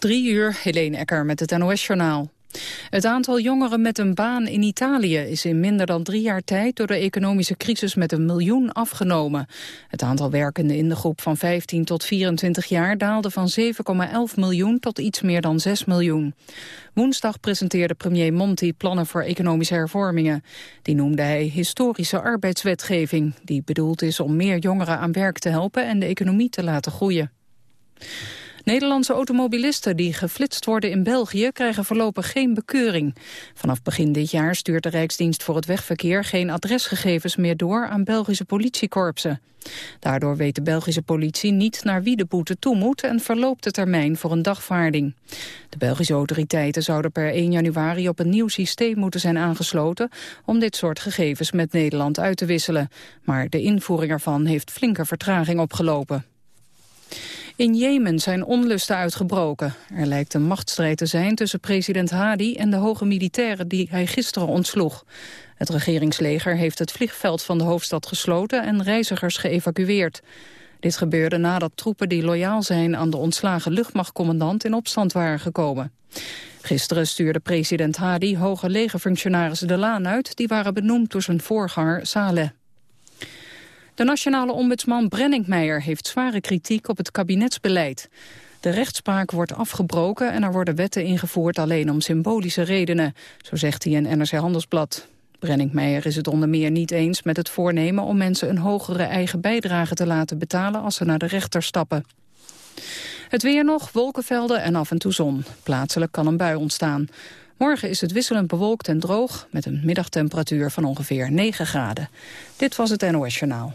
Drie uur, Helene Ecker met het NOS-journaal. Het aantal jongeren met een baan in Italië is in minder dan drie jaar tijd door de economische crisis met een miljoen afgenomen. Het aantal werkenden in de groep van 15 tot 24 jaar daalde van 7,11 miljoen tot iets meer dan 6 miljoen. Woensdag presenteerde premier Monti plannen voor economische hervormingen. Die noemde hij historische arbeidswetgeving, die bedoeld is om meer jongeren aan werk te helpen en de economie te laten groeien. Nederlandse automobilisten die geflitst worden in België krijgen voorlopig geen bekeuring. Vanaf begin dit jaar stuurt de Rijksdienst voor het Wegverkeer geen adresgegevens meer door aan Belgische politiekorpsen. Daardoor weet de Belgische politie niet naar wie de boete toe moet en verloopt de termijn voor een dagvaarding. De Belgische autoriteiten zouden per 1 januari op een nieuw systeem moeten zijn aangesloten om dit soort gegevens met Nederland uit te wisselen. Maar de invoering ervan heeft flinke vertraging opgelopen. In Jemen zijn onlusten uitgebroken. Er lijkt een machtsstrijd te zijn tussen president Hadi en de hoge militairen die hij gisteren ontsloeg. Het regeringsleger heeft het vliegveld van de hoofdstad gesloten en reizigers geëvacueerd. Dit gebeurde nadat troepen die loyaal zijn aan de ontslagen luchtmachtcommandant in opstand waren gekomen. Gisteren stuurde president Hadi hoge legerfunctionarissen de laan uit... die waren benoemd door zijn voorganger Saleh. De nationale ombudsman Brenningmeijer heeft zware kritiek op het kabinetsbeleid. De rechtspraak wordt afgebroken en er worden wetten ingevoerd alleen om symbolische redenen, zo zegt hij in NRC Handelsblad. Brenningmeijer is het onder meer niet eens met het voornemen om mensen een hogere eigen bijdrage te laten betalen als ze naar de rechter stappen. Het weer nog, wolkenvelden en af en toe zon. Plaatselijk kan een bui ontstaan. Morgen is het wisselend bewolkt en droog met een middagtemperatuur van ongeveer 9 graden. Dit was het NOS Journaal.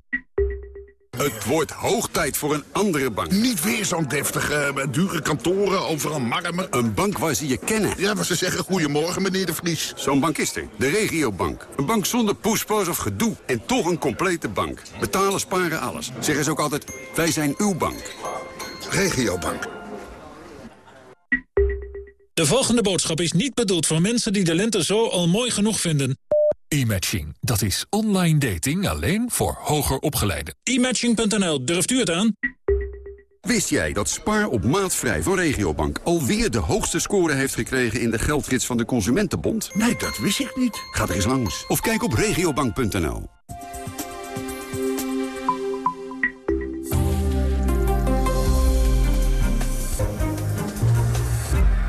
Het wordt hoog tijd voor een andere bank. Niet weer zo'n deftige, dure kantoren, overal marmer. Een bank waar ze je kennen. Ja, waar ze zeggen goedemorgen, meneer de Vries. Zo'n bank is er. De regiobank. Een bank zonder poespas of gedoe. En toch een complete bank. Betalen, sparen, alles. Zeggen ze ook altijd, wij zijn uw bank. Regiobank. De volgende boodschap is niet bedoeld voor mensen die de lente zo al mooi genoeg vinden. E-matching, dat is online dating alleen voor hoger opgeleiden. E-matching.nl, durft u het aan? Wist jij dat Spaar op maatvrij van Regiobank alweer de hoogste score heeft gekregen in de geldgids van de Consumentenbond? Nee, dat wist ik niet. Ga er eens langs. Of kijk op regiobank.nl.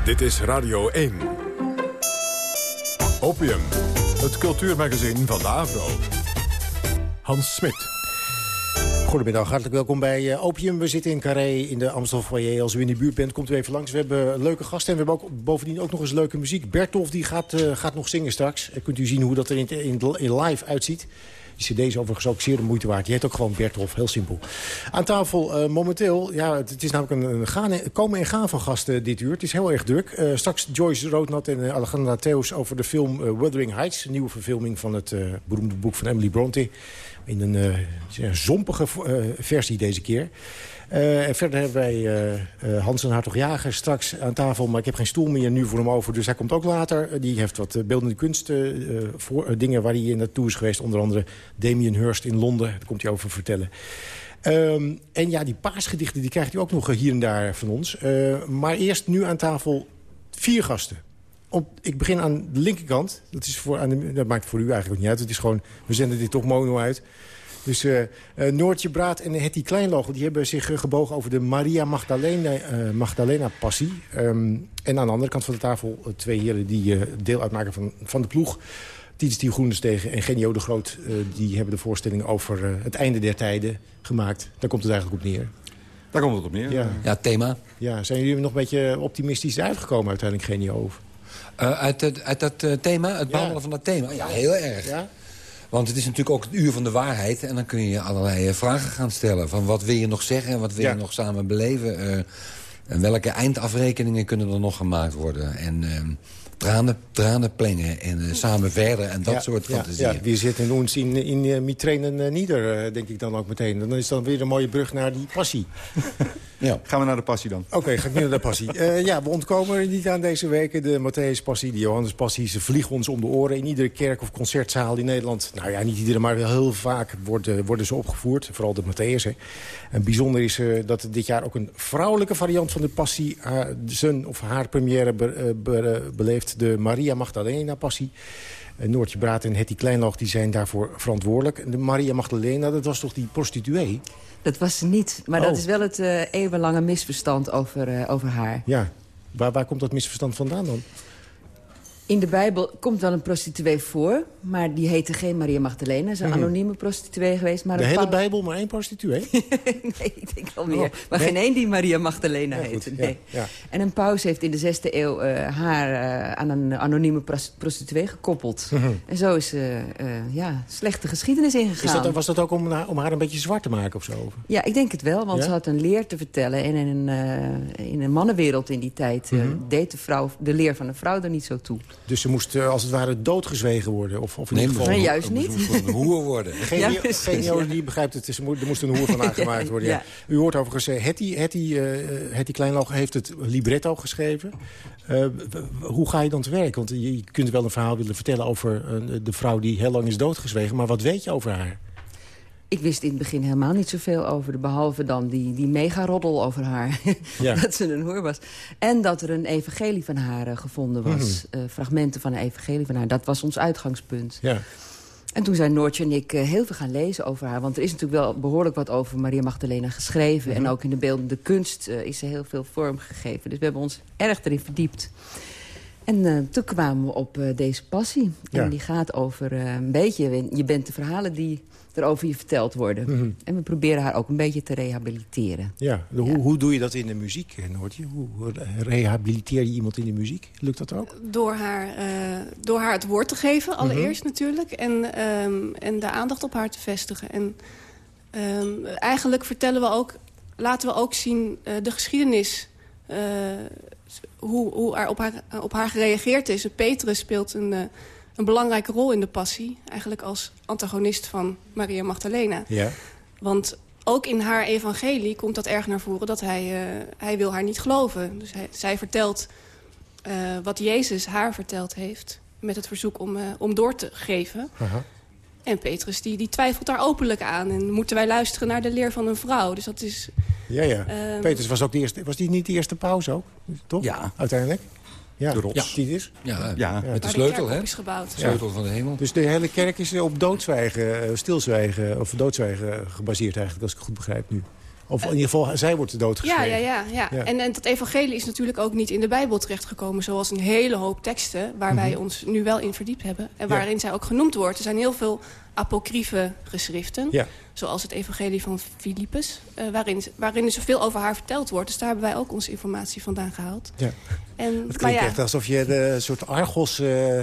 Dit is Radio 1. Opium, het cultuurmagazin van de Avro. Hans Smit. Goedemiddag, hartelijk welkom bij uh, Opium. We zitten in Carré in de Amstel Foyer. Als u in de buurt bent, komt u even langs. We hebben leuke gasten en we hebben ook bovendien ook nog eens leuke muziek. Bertolf die gaat, uh, gaat nog zingen straks. En kunt u zien hoe dat er in, in live uitziet. Die cd is overigens ook zeer de moeite waard. Die heet ook gewoon Bertolf, heel simpel. Aan tafel uh, momenteel, ja, het, is namelijk een, gaan, komen en gaan van gasten dit uur. Het is heel erg druk. Uh, straks Joyce Roodnat en uh, Alejandra over de film Wuthering Heights. Een nieuwe verfilming van het beroemde boek van Emily Bronte. In een zompige versie deze keer. Uh, en verder hebben wij uh, Hans en Hartog-Jager straks aan tafel. Maar ik heb geen stoel meer nu voor hem over, dus hij komt ook later. die heeft wat beeldende kunst, voor, dingen waar hij naartoe is geweest. Onder andere Damien Hirst in Londen, daar komt hij over vertellen. Um, en ja, die paasgedichten die krijgt u ook nog hier en daar van ons. maar eerst nu aan tafel vier gasten. Op, ik begin aan de linkerkant. Dat, is voor, aan de, dat maakt voor u eigenlijk ook niet uit. Het is gewoon, we zenden dit toch mono uit. Dus uh, uh, Noortje Braat en Hetty Kleinlogo die hebben zich uh, gebogen over de Maria Magdalena, Magdalena passie. Um, en aan de andere kant van de tafel twee heren die deel uitmaken van, van de ploeg. Titus die Groenestegen en Genio de Groot... die hebben de voorstelling over het einde der tijden gemaakt. Daar komt het eigenlijk op neer. Daar komt het op neer. Ja, ja thema. Ja, zijn jullie nog een beetje optimistisch uitgekomen uiteindelijk, Genio? uit, het, uit dat thema, het behandelen ja. van dat thema? Ja, heel erg. Ja? Want het is natuurlijk ook het uur van de waarheid. En dan kun je allerlei vragen gaan stellen. Van wat wil je nog zeggen en wat wil Ja. je nog samen beleven? Eh, En welke eindafrekeningen kunnen er nog gemaakt worden? En ehm, tranen, tranen plengen en eh, samen verder en dat soort fantasieën. Ja, wie zit in ons in, in uh, Mitrainen Nieder, denk ik dan ook meteen. Dan is dan weer een mooie brug naar die passie. ja. Gaan we naar de passie dan? Oké, ga ik nu naar de passie. Uh, ja, we ontkomen er niet aan deze weken. De Matthäus passie, de Johannes passie, ze vliegen ons om de oren. In iedere kerk of concertzaal in Nederland. Nou ja, niet iedere, maar wel heel vaak worden, worden ze opgevoerd. Vooral de Matthäus. Hè. En bijzonder is uh, dat dit jaar ook een vrouwelijke variant van de passie... zijn of haar première be, be, beleeft. De Maria Magdalena passie. Noortje Braat en Hetty Kleinloog die zijn daarvoor verantwoordelijk. De Maria Magdalena, dat was toch die prostituee? Dat was ze niet, maar Oh. dat is wel het uh, eeuwenlange misverstand over, uh, over haar. Ja, waar, waar komt dat misverstand vandaan dan? In de Bijbel komt wel een prostituee voor, maar die heette geen Maria Magdalena. Ze is een Mhm. anonieme prostituee geweest. Maar de een hele Bijbel maar één prostituee? nee, ik denk wel meer. Oh, maar nee? geen één die Maria Magdalena Ja, heette. nee. ja, ja. En een paus heeft in de zesde eeuw eh, haar eh, aan een anonieme pros- prostituee gekoppeld. Mhm. En zo is uh, ja, slechte geschiedenis ingegaan. Is dat, was dat ook om, om, haar een beetje zwart te maken of zo? Ja, ik denk het wel, want ze had een leer te vertellen. En in een, in een mannenwereld in die tijd Mhm. deed de, vrouw, de leer van de vrouw er niet zo toe. Dus ze moest uh, als het ware doodgezwegen worden? Of, of in Nee, ieder geval... Nee, juist niet. Ze moest een hoer worden. Geen, Ja, die begrijpt het. Er moest een hoer van aangemaakt worden. Ja. Ja. U hoort overigens, uh, Hetty, Hetty, uh, Hetty Kleinloog heeft het libretto geschreven. Uh, hoe ga je dan te werk? Want je, je kunt wel een verhaal willen vertellen over uh, de vrouw die heel lang is doodgezwegen. Maar wat weet je over haar? Ik wist in het begin helemaal niet zoveel over de behalve dan die, die mega-roddel over haar. Ja. dat ze een hoer was. En dat er een evangelie van haar uh, gevonden was. Mhm. Uh, fragmenten van een evangelie van haar. Dat was ons uitgangspunt. Ja. En toen zijn Noortje en ik uh, heel veel gaan lezen over haar. Want er is natuurlijk wel behoorlijk wat over Maria Magdalena geschreven. Mhm. En ook in de beeldende kunst uh, is ze heel veel vorm gegeven. Dus we hebben ons erg erin verdiept. En uh, toen kwamen we op uh, deze passie. Ja. En die gaat over een beetje... Je bent de verhalen die er over je verteld worden. Mhm. En we proberen haar ook een beetje te rehabiliteren. Ja, hoe, hoe doe je dat in de muziek, Noortje? Hoe, hoe rehabiliteer je iemand in de muziek? Lukt dat ook? Door haar, uh, door haar het woord te geven, allereerst mm -hmm. natuurlijk. En, um, en de aandacht op haar te vestigen. En um, eigenlijk vertellen we ook, laten we ook zien uh, de geschiedenis... Uh, hoe, hoe er op haar, op haar gereageerd is. Petrus speelt een, uh, een belangrijke rol in de passie. Eigenlijk als antagonist van Maria Magdalena. Ja. Want ook in haar evangelie komt dat erg naar voren... dat hij, uh, hij wil haar niet geloven. Dus hij, zij vertelt uh, wat Jezus haar verteld heeft... met het verzoek om, uh, om door te geven. Aha. En Petrus die, die twijfelt daar openlijk aan. En moeten wij luisteren naar de leer van een vrouw. Dus dat is... Ja, ja. Ehm, Petrus was ook de eerste... Was die niet de eerste paus ook? Toch? Ja. Uiteindelijk? Ja, De rots. Ja. Titus. Ja, Ja. met de sleutel, hè? is gebouwd. De sleutel van de hemel. Dus de hele kerk is op doodzwijgen, eh, stilzwijgen... of doodzwijgen gebaseerd eigenlijk, als ik het goed begrijp nu. Of in ieder geval, zij wordt doodgeschreven. ja, ja. ja. Ja. En, en dat evangelie is natuurlijk ook niet in de Bijbel terechtgekomen... zoals een hele hoop teksten waar wij ons nu wel in verdiept hebben... en Mhm. Ja. waarin zij ook genoemd wordt. Er zijn heel veel apocryfe geschriften... Ja. Zoals het evangelie van Filippus... eh, waarin, waarin er zoveel over haar verteld wordt. Dus daar hebben wij ook onze informatie vandaan gehaald. Ja. En, Het maar klinkt ja, echt alsof je de soort Argos, eh,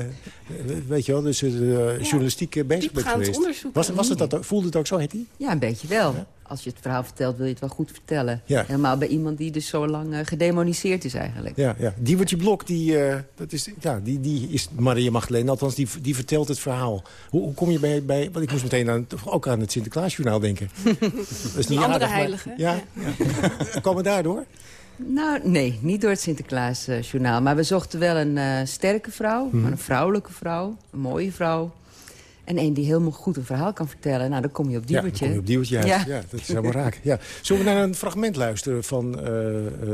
weet je wel, dus de Ja, journalistiek eh, bezig bent geweest. onderzoek. Was, was het dat voelde het ook zo, Hetty? Ja, een beetje wel. Als je het verhaal vertelt, wil je het wel goed vertellen. Ja. Helemaal bij iemand die dus zo lang uh, gedemoniseerd is eigenlijk. Ja, ja. Diewertje Blok, die, uh, dat is, ja, die, die is Maria Magdalena, althans die, die vertelt het verhaal. Hoe, hoe kom je bij, bij, want ik moest meteen aan, ook aan het Sinterklaasjournaal denken. dat is niet Een andere aardig, maar- heilige. Ja, ja. Komen daardoor? Nou, nee, niet door het Sinterklaasjournaal. maar we zochten wel een uh, sterke vrouw, Mhm. maar een vrouwelijke vrouw, een mooie vrouw. En een die helemaal goed een verhaal kan vertellen. Nou, dan kom je op Ja, Diewertje. dan kom je op Diewertje uit. Ja. Ja. dat is helemaal raak. Ja. Zullen we naar een fragment luisteren van uh,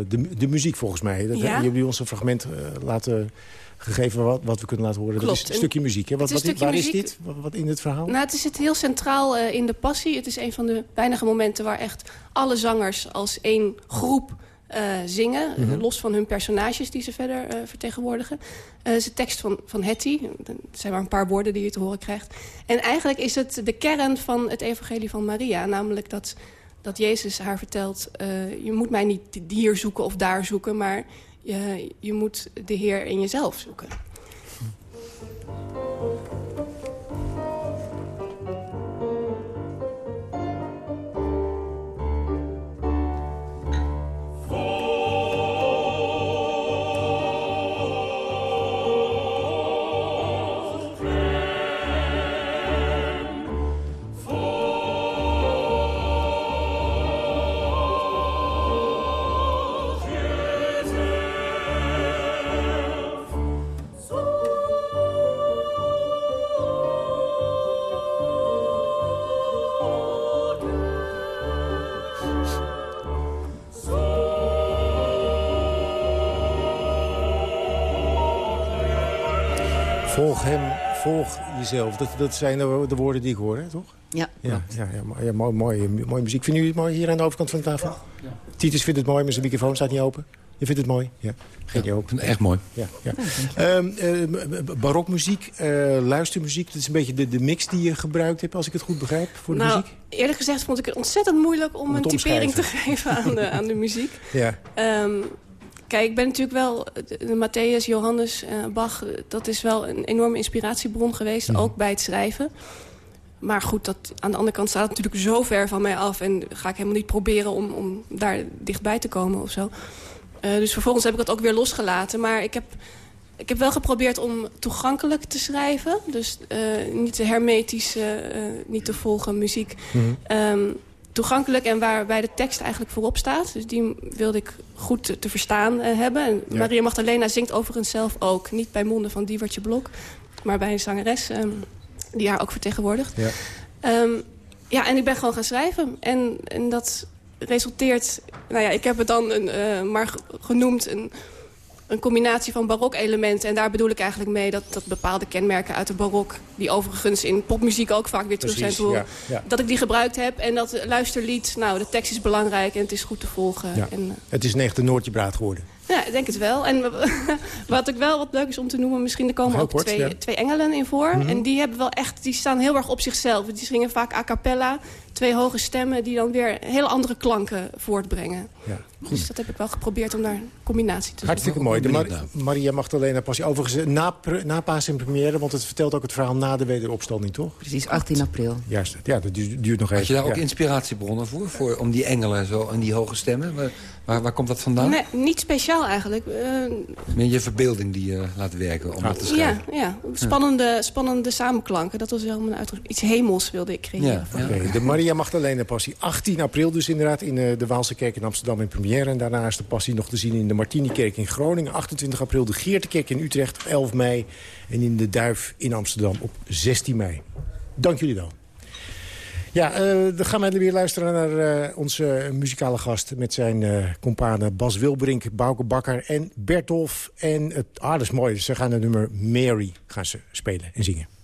de, de muziek volgens mij? Dat, Ja. Hebben jullie ons een fragment uh, laten gegeven wat, wat we kunnen laten horen? Klopt. Dat is een stukje muziek. Hè? Wat, wat, stukje waar muziek. is dit? Wat, wat in het verhaal? Nou, het zit heel centraal uh, in de passie. Het is een van de weinige momenten waar echt alle zangers als één groep uh, zingen. Mhm. uh, los van hun personages die ze verder uh, vertegenwoordigen. Het is de tekst van, van Hetty. Het zijn maar een paar woorden die je te horen krijgt. En eigenlijk is het de kern van het evangelie van Maria. Namelijk dat, dat Jezus haar vertelt... uh, je moet mij niet hier zoeken of daar zoeken... maar je, je moet de Heer in jezelf zoeken. Volg jezelf. Dat, dat zijn de, de woorden die ik hoor, hè, toch? Ja, ja, ja, ja, ja mooi, mooie, mooie muziek. Vinden jullie het mooi hier aan de overkant van de tafel? Ja. Titus vindt het mooi, maar zijn microfoon staat niet open. Je vindt het mooi? Ja. Geen ja, ook. Echt mooi. Ja, ja. uh, barokmuziek, uh, luistermuziek. Dat is een beetje de, de mix die je gebruikt hebt, als ik het goed begrijp, voor de nou, muziek. Eerlijk gezegd vond ik het ontzettend moeilijk om, een typering te geven aan de, aan de muziek. Ja. Um, kijk, ik ben natuurlijk wel... De Matthäus, Johannes, uh, Bach... dat is wel een enorme inspiratiebron geweest, ook bij het schrijven. Maar goed, dat, aan de andere kant staat het natuurlijk zo ver van mij af... en ga ik helemaal niet proberen om, om daar dichtbij te komen of zo. Uh, dus vervolgens heb ik het ook weer losgelaten. Maar ik heb, ik heb wel geprobeerd om toegankelijk te schrijven. Dus uh, niet te hermetisch, niet te volgen muziek. Mm -hmm. um, toegankelijk en waarbij de tekst eigenlijk voorop staat. Dus die wilde ik goed te, te verstaan hebben. En ja. Maria Magdalena zingt overigens zelf ook. Niet bij monden van Diewertje Blok, maar bij een zangeres... Um, die haar ook vertegenwoordigt. Ja. Um, ja, en ik ben gewoon gaan schrijven. En, en dat resulteert... Nou ja, ik heb het dan een, uh, maar genoemd een, een combinatie van barok-elementen. En daar bedoel ik eigenlijk mee dat, dat bepaalde kenmerken uit de barok... die overigens in popmuziek ook vaak weer terug zijn te horen... Ja, ja. dat ik die gebruikt heb. En dat luisterlied, nou, de tekst is belangrijk en het is goed te volgen. Ja. En, uh, het is een echte Noortje Braat geworden. Ja, ik denk het wel. En wat ik wel wat leuk is om te noemen... misschien er komen ook kort, twee, twee engelen in voor. Mm -hmm. En die, hebben wel echt, die staan heel erg op zichzelf. Die zingen vaak a cappella. Twee hoge stemmen die dan weer hele andere klanken voortbrengen. Ja. Dus dat heb ik wel geprobeerd om daar een combinatie te Hartstikke mooi. De Mar Maria Magdalena Passie. Overigens eh, na, na Paas in première, want het vertelt ook het verhaal na de wederopstanding, toch? Precies, 18 april. Juist, ja, dat duurt nog even. Had je daar ook ja. inspiratiebronnen voor, voor? Om die engelen zo en die hoge stemmen? Waar, waar, waar komt dat vandaan? Nee, niet speciaal eigenlijk. Uh, Meer je verbeelding die je laat werken om ah. dat te schrijven? Ja, ja. Spannende, spannende samenklanken. Dat was wel een uitdrukking. Iets hemels wilde ik creëren. Ja, okay. De Maria Magdalena Passie. 18 april dus inderdaad in uh, de Waalse Kerk in Amsterdam in première. En daarna is de passie nog te zien in de Martinikerk in Groningen. 28 april de Geertekerk in Utrecht op 11 mei. En in de Duif in Amsterdam op 16 mei. Dank jullie wel. Ja, uh, dan gaan we weer luisteren naar uh, onze muzikale gast... met zijn uh, companen Bas Wilbrink, Bouke Bakker en Bertolf. En het, ah, dat is mooi, ze gaan het nummer Mary gaan ze spelen en zingen.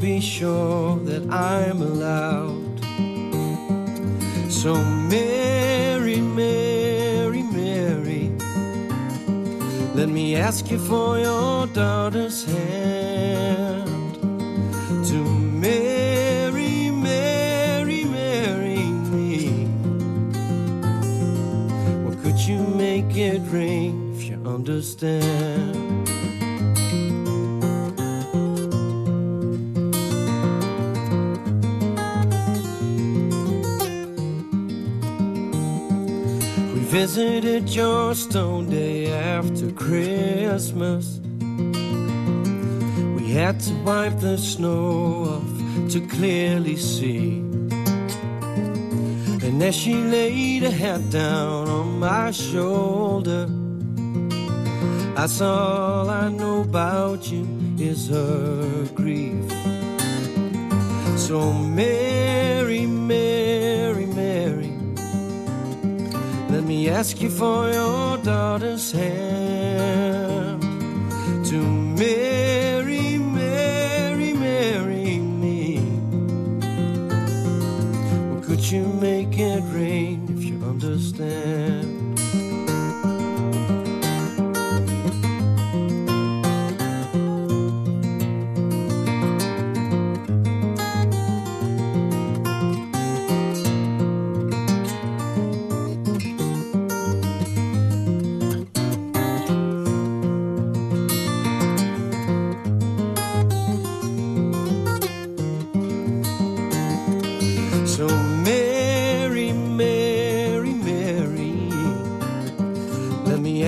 Be sure that I'm allowed? So, Mary, Mary, Mary, let me ask you for your daughter's snow off to clearly see and as she laid her head down on my shoulder, that's all I know about you is her grief. So, Mary, Mary, Mary, let me ask you for your daughter's hand. To Mary, understand.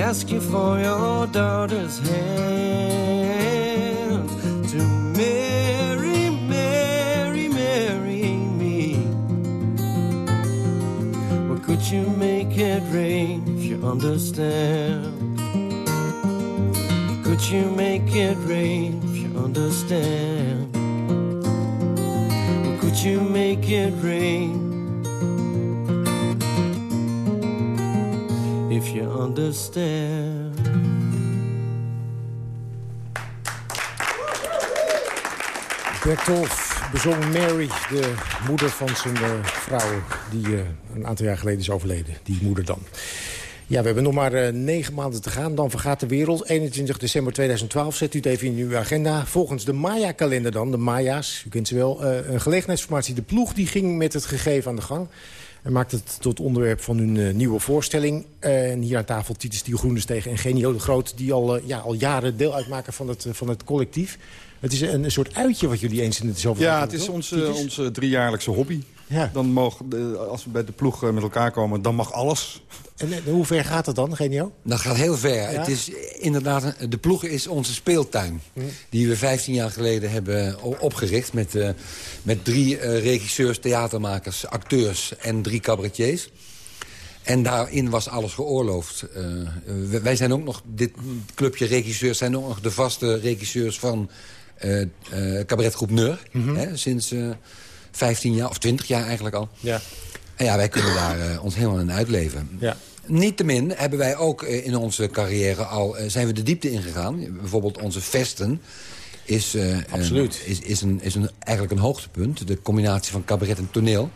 Ask you for your daughter's hand to marry, Mary, marry me. Well, could you make it rain if you understand? Could you make it rain if you understand? Could you make it rain understand? Bertolf bezong Mary, de moeder van zijn eh, vrouw... die eh, een aantal jaar geleden is overleden. Die moeder dan. Ja, we hebben nog maar eh, negen maanden te gaan. Dan vergaat de wereld. 21 december 2012, zet u het even in uw agenda. Volgens de Maya-kalender dan, de Maya's, u kent ze wel... een gelegenheidsformatie. De ploeg die ging met het gegeven aan de gang. En maakt het tot onderwerp van hun eh, nieuwe voorstelling. En hier aan tafel Titus Stiel Groenestegen en Genio de Groot... die al, eh, ja, al jaren deel uitmaken van het, eh, van het collectief. Het is een, een soort uitje wat jullie eens in het zoveel Ja, het is toch? onze, onze driejaarlijkse hobby. Ja. Dan mogen, de- als we bij de ploeg eh, met elkaar komen, dan mag alles. En eh, hoe ver gaat het dan, Genio? Dat gaat heel ver. Ja? Het is inderdaad, de ploeg is onze speeltuin. Die we 15 jaar geleden hebben o- opgericht. Met, eh, met drie eh, regisseurs, theatermakers, acteurs en drie cabaretiers. En daarin was alles geoorloofd. Eh, wij zijn ook nog, dit clubje regisseurs zijn ook nog de vaste regisseurs van eh eh, cabaretgroep Neur. hè, sinds eh 15 jaar, of 20 jaar eigenlijk al. Ja. En ja, wij kunnen daar eh, ons helemaal in uitleven. Ja. Niettemin hebben wij ook eh, in onze carrière al eh, zijn we de diepte ingegaan. Bijvoorbeeld onze vesten is, eh, Absoluut. is, is, een, is een, eigenlijk een hoogtepunt. De combinatie van cabaret en toneel.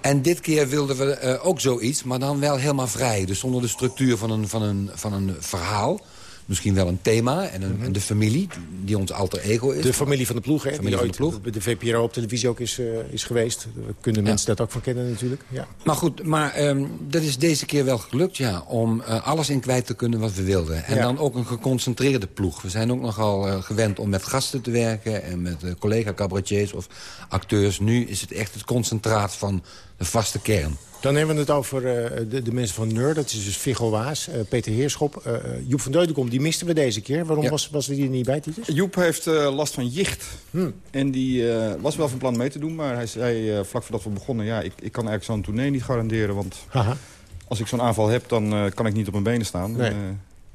En dit keer wilden we eh, ook zoiets, maar dan wel helemaal vrij. Dus zonder de structuur van een, van een, van een verhaal. Misschien wel een thema en, een, en de familie, die ons alter ego is. Mhm. De familie van de ploeg, hè? Familie die van de ploeg. de VPRO op televisie ook is, eh, is geweest. Daar kunnen mensen dat ook van kennen natuurlijk. Ja. Maar goed, maar ehm, dat is deze keer wel gelukt, ja. Om eh, alles in kwijt te kunnen wat we wilden. En Ja. dan ook een geconcentreerde ploeg. We zijn ook nogal eh, gewend om met gasten te werken... en met collega-cabaretiers of acteurs. Nu is het echt het concentraat van de vaste kern. Dan hebben we het over eh, de, de mensen van Neur. Dat is dus Viggo Waas, eh, Peter Heerschop. eh, Joep van Deudekom, die misten we deze keer. Waarom Ja. was, was die er niet bij, Titus? Joep heeft last van jicht. Hmm. En die was wel van plan mee te doen. Maar hij zei vlak voordat we begonnen... ja, ik, ik kan eigenlijk zo'n tournee niet garanderen. Want Haha. als ik zo'n aanval heb, dan kan ik niet op mijn benen staan. Nee.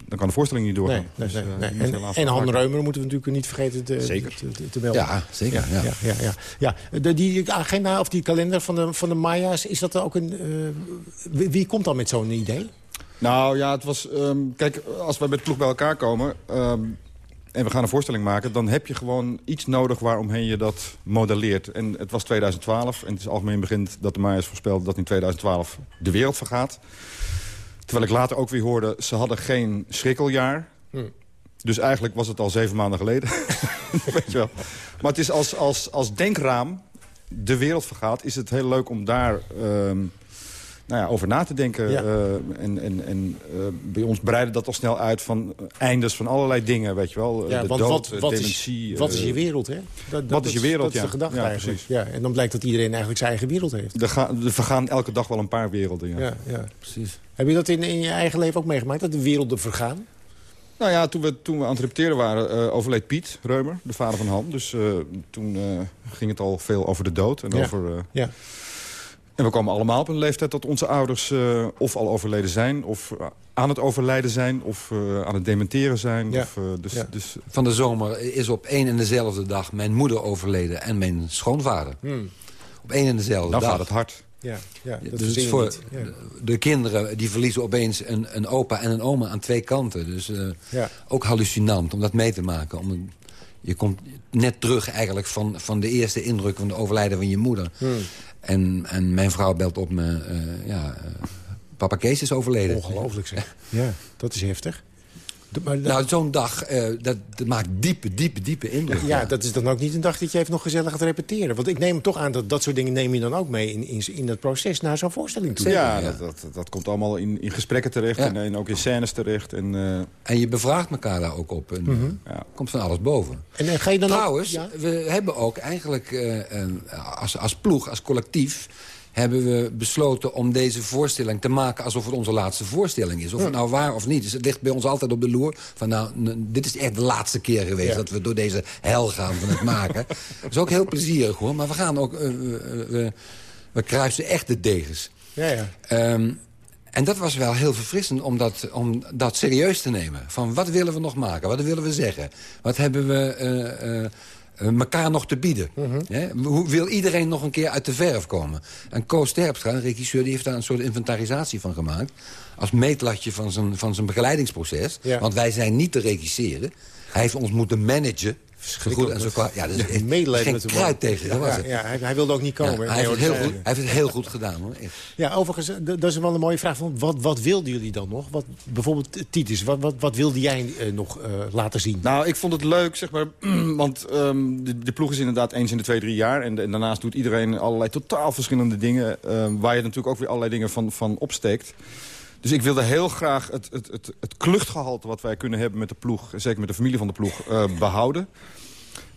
Dan kan de voorstelling niet doorgaan. Nee, nee, Dus, nee, eh, En, Han. Reumer moeten we natuurlijk niet vergeten te, Zeker. te, te, te melden. Ja, zeker, ja. ja, ja, ja, ja. De, die agenda of die kalender van de, van de Maya's, is dat ook een... eh, wie, komt dan met zo'n idee? Nou ja, het was... ehm, kijk, als wij met de ploeg bij elkaar komen... ehm, en we gaan een voorstelling maken... dan heb je gewoon iets nodig waaromheen je dat modelleert. En het was 2012 en het is algemeen begint dat de Mayas voorspelden... dat in 2012 de wereld vergaat. Terwijl ik later ook weer hoorde... ze hadden geen schrikkeljaar. Hm. Dus eigenlijk was het al zeven maanden geleden. Weet je wel. Maar het is als, als, als denkraam de wereld vergaat... is het heel leuk om daar ehm, nou ja, over na te denken. Ja. eh, en en, en eh, bij ons breidde dat al snel uit van eindes van allerlei dingen. Weet je wel. Ja, de want dood, wat, eh, wat, dementie. is, wat is eh, je wereld, hè? Dat, wat is je wereld, Dat is ja. de gedachte Ja, eigenlijk. Ja, en dan blijkt dat iedereen eigenlijk zijn eigen wereld heeft. Er, gaan, er vergaan elke dag wel een paar werelden. Ja. Ja, ja. Precies. Heb je dat in, in je eigen leven ook meegemaakt, dat de werelden vergaan? Nou ja, toen we, toen we aan het repeteren waren, eh, overleed Piet Reumer, de vader van Han. Dus eh, toen eh, ging het al veel over de dood. En, Ja. over, eh, Ja. En we kwamen allemaal op een leeftijd dat onze ouders eh, of al overleden zijn... of eh, aan het overlijden zijn, of eh, aan het dementeren zijn. Ja. Of, dus, Ja. dus Van de zomer is op één en dezelfde dag mijn moeder overleden... en mijn schoonvader. Hmm. Op één en dezelfde dan dag. gaat het hard. Ja, ja, dat dus voor niet. Ja. de, de kinderen die verliezen opeens een, een opa en een oma aan twee kanten. Dus eh, Ja. ook hallucinant om dat mee te maken. Om, je komt net terug eigenlijk van, van de eerste indruk van de overlijden van je moeder. Hmm. En, en mijn vrouw belt op me, eh, ja, eh, Papa Kees is overleden. Ongelooflijk zeg. Ja, dat is heftig. Maar dat- Nou, zo'n dag, eh, dat, dat maakt diepe, diepe, diepe indruk. ja, dat is dan ook niet een dag dat je even nog gezellig gaat repeteren. Want ik neem toch aan dat dat soort dingen neem je dan ook mee... in, in, in dat proces naar zo'n voorstelling toe. ja, Dat, dat, dat komt allemaal in, in gesprekken terecht Ja. en, en ook in scènes terecht. En, eh, En je bevraagt elkaar daar ook op. En, Mhm. ja. komt van alles boven. En, en ga je dan ook- Trouwens, ja? we hebben ook eigenlijk eh, eh, als, als ploeg, als collectief... hebben we besloten om deze voorstelling te maken... alsof het onze laatste voorstelling is. Of het nou waar of niet. Dus het ligt bij ons altijd op de loer. Van nou, dit is echt de laatste keer geweest... Ja. dat we door deze hel gaan van het maken. dat is ook heel plezierig hoor. Maar we gaan ook... eh, we, we, we kruisen echt de degens. Ja, ja. Ehm, en dat was wel heel verfrissend om dat, om dat serieus te nemen. Van wat willen we nog maken? Wat willen we zeggen? Wat hebben we elkaar nog te bieden? Hè? Hoe wil iedereen nog een keer uit de verf komen? En Koos Terpstra, een regisseur, die heeft daar een soort inventarisatie van gemaakt. Als meetlatje van zijn, van zijn begeleidingsproces. Ja. Want wij zijn niet te regisseren. Hij heeft ons moeten managen. Goed en zo kwa- Ja, dat is echt Medelijden met de kruid tegen. dat was Ja, het. ja, hij, hij wilde ook niet Ja, komen. hij, heeft heel goed, hij heeft het heel goed gedaan hoor. Echt. Ja, overigens, eh, dat is wel een mooie vraag. Van wat, wat wilden jullie dan nog? Wat, bijvoorbeeld eh, Titus, wat, wat, wat wilde jij eh, nog eh, laten zien? Nou, ik vond het leuk, zeg maar, want ehm, de, de ploeg is inderdaad eens in de twee, drie jaar. En, en daarnaast doet iedereen allerlei totaal verschillende dingen... ehm, waar je natuurlijk ook weer allerlei dingen van, van opsteekt. Dus ik wilde heel graag het, het, het, het kluchtgehalte wat wij kunnen hebben met de ploeg... zeker met de familie van de ploeg, eh, behouden.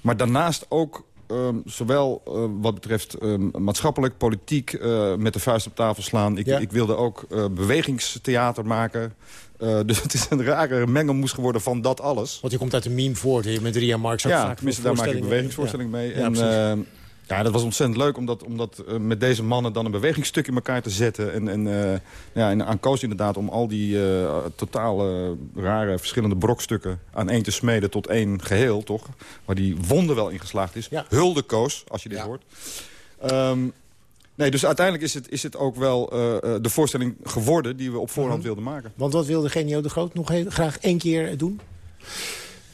Maar daarnaast ook... ehm, zowel eh, wat betreft ehm, maatschappelijk, politiek, eh, met de vuist op tafel slaan. Ik, Ja. ik wilde ook bewegingstheater maken. Dus het is een rare mengelmoes geworden van dat alles. Want je komt uit een meme voort. Met Ria Marx Ja, vaak tenminste, daar maak ik bewegingsvoorstelling mee. Ja, en, ja, dat was ontzettend leuk om dat, om dat eh, met deze mannen dan een bewegingsstuk in elkaar te zetten. En, en, eh, ja, en aan Koos inderdaad om al die eh totale rare verschillende brokstukken aan één te smeden tot één geheel, toch? Waar die wonder wel in geslaagd is. Ja. Hulde Koos, als je dit Ja. hoort. Ehm, nee, dus uiteindelijk is het, is het ook wel de voorstelling geworden die we op voorhand Mhm. wilden maken. Want wat wilde Genio de Groot nog heel, graag één keer doen?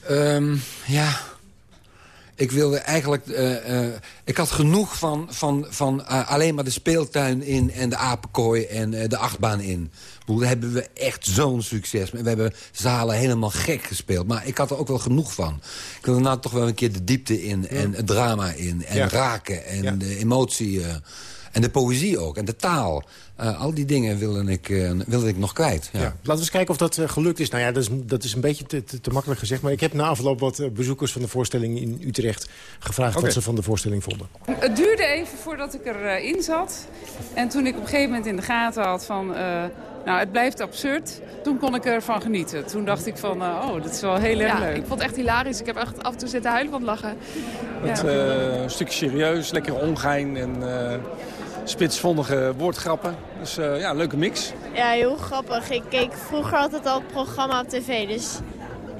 Ehm, ja, ik wilde eigenlijk... eh, eh, ik had genoeg van, van, van eh, alleen maar de speeltuin in... en de apenkooi en de achtbaan in. Daar hebben we echt zo'n succes. mee. We hebben zalen helemaal gek gespeeld. Maar ik had er ook wel genoeg van. Ik wilde nou toch wel een keer de diepte in en het drama in. En Ja. raken en Ja. de emotie... en de poëzie ook, en de taal. Eh, al die dingen wilde ik, eh, wilde ik nog kwijt. Ja. Ja. Laten we eens kijken of dat eh, gelukt is. Nou ja, dat is, dat is een beetje te, te, te makkelijk gezegd. Maar ik heb na afloop wat bezoekers van de voorstelling in Utrecht gevraagd... Wat ze van de voorstelling vonden. Het duurde even voordat ik erin zat. En toen ik op een gegeven moment in de gaten had van... eh, nou, het blijft absurd. Toen kon ik ervan genieten. Toen dacht ik van, oh, dat is wel heel erg Ja, leuk. ik vond het echt hilarisch. Ik heb echt af en toe zitten huilen van het lachen. Het, Ja. eh, een stukje serieus, lekker ongein en eh, spitsvondige woordgrappen. Dus eh, ja, leuke mix. Ja, heel grappig. Ik keek vroeger altijd al het programma op tv, dus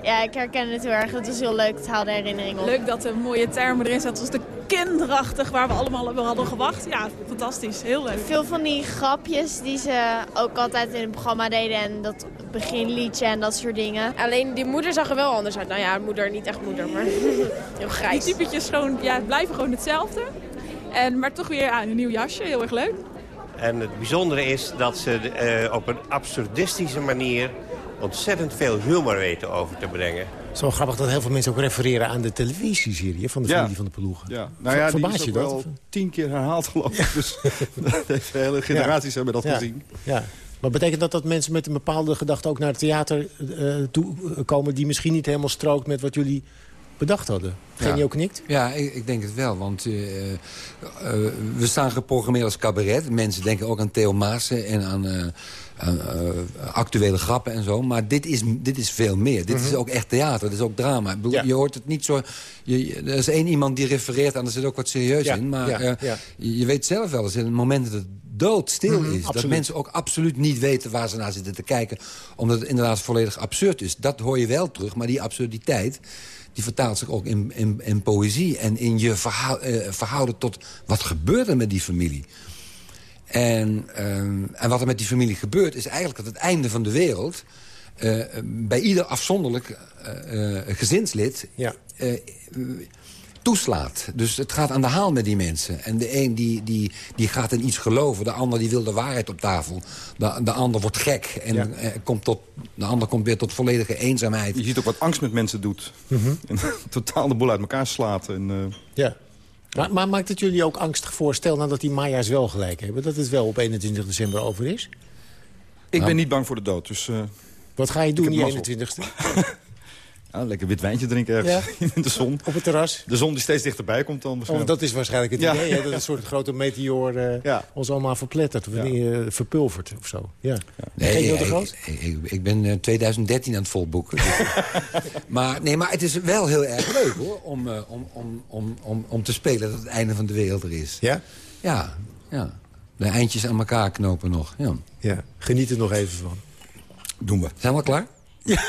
ja, ik herken het heel erg. Het was heel leuk, het haalde herinneringen op. Leuk dat er mooie termen erin zaten, zoals de kinderachtig waar we allemaal op hadden gewacht. Ja, fantastisch. Heel leuk. Veel van die grapjes die ze ook altijd in het programma deden en dat beginliedje en dat soort dingen. Alleen die moeder zag er wel anders uit. Nou ja, moeder, niet echt moeder, maar heel grijs. Die typetjes gewoon, ja, blijven gewoon hetzelfde. En, maar toch weer ja, een nieuw jasje, heel erg leuk. En het bijzondere is dat ze eh, op een absurdistische manier ontzettend veel humor weten over te brengen. Zo grappig dat heel veel mensen ook refereren aan de televisieserie van de Ja. familie van de ploegen. Ja, nou ja, die Verbaas is je dat? wel tien keer herhaald geloof ik. Dus de hele generaties hebben dat Ja. gezien. Ja. Maar betekent dat dat mensen met een bepaalde gedachte ook naar het theater eh, toe eh, komen... die misschien niet helemaal strookt met wat jullie bedacht hadden? Genio Ja. knikt? Ja, ik, ik denk het wel. Want eh, eh, we staan geprogrammeerd als cabaret. Mensen denken ook aan Theo Maassen en aan, eh, aan, actuele grappen en zo. Maar dit is, dit is veel meer. Dit is Mhm. ook echt theater. Dit is ook drama. Je hoort het niet zo... Je, je- er is één iemand die refereert aan, er zit ook wat serieus Ja, in. Maar. Je, je weet zelf wel, er zijn momenten dat het doodstil Mhm, is. Dat mensen ook absoluut niet weten waar ze naar zitten te kijken. Omdat het inderdaad volledig absurd is. Dat hoor je wel terug, maar die absurditeit die vertaalt zich ook in, in, in poëzie... en in je verhou- eh, verhouden tot wat gebeurt er met die familie. En, ehm, en wat er met die familie gebeurt... is eigenlijk dat het einde van de wereld... eh, bij ieder afzonderlijk eh, eh, gezinslid... Ja. Toeslaat. Dus het gaat aan de haal met die mensen. En de een die, die, die gaat in iets geloven. De ander die wil de waarheid op tafel. De, de ander wordt gek. En eh, komt tot, de ander komt weer tot volledige eenzaamheid. Je ziet ook wat angst met mensen doet. En totaal de boel uit elkaar slaat. En, eh, Ja. Maar, maar maakt het jullie ook angstig voor? Stel nou dat die Maya's wel gelijk hebben. Dat het wel op 21 december over is? ik ben niet bang voor de dood. Dus, eh, Wat ga je ik doen heb die mazzel. 21ste? Ja, lekker wit wijntje drinken ergens in de zon. Op het terras? De zon die steeds dichterbij komt dan. Oh, dat is waarschijnlijk het Ja. idee, hè? dat een soort grote meteoor eh, ons allemaal verplettert. Of eh, verpulvert of zo. Ja. Nee, Geen heel ik, groot? ik, ik, ik ben eh, 2013 aan het volboeken. Maar, nee, maar het is wel heel erg leuk hoor, om, eh, om, om, om, om, om te spelen dat het einde van de wereld er is. Ja? Ja, ja. De eindjes aan elkaar knopen nog. Ja. Ja, geniet er nog even van. Doen we. Zijn we klaar? Ja.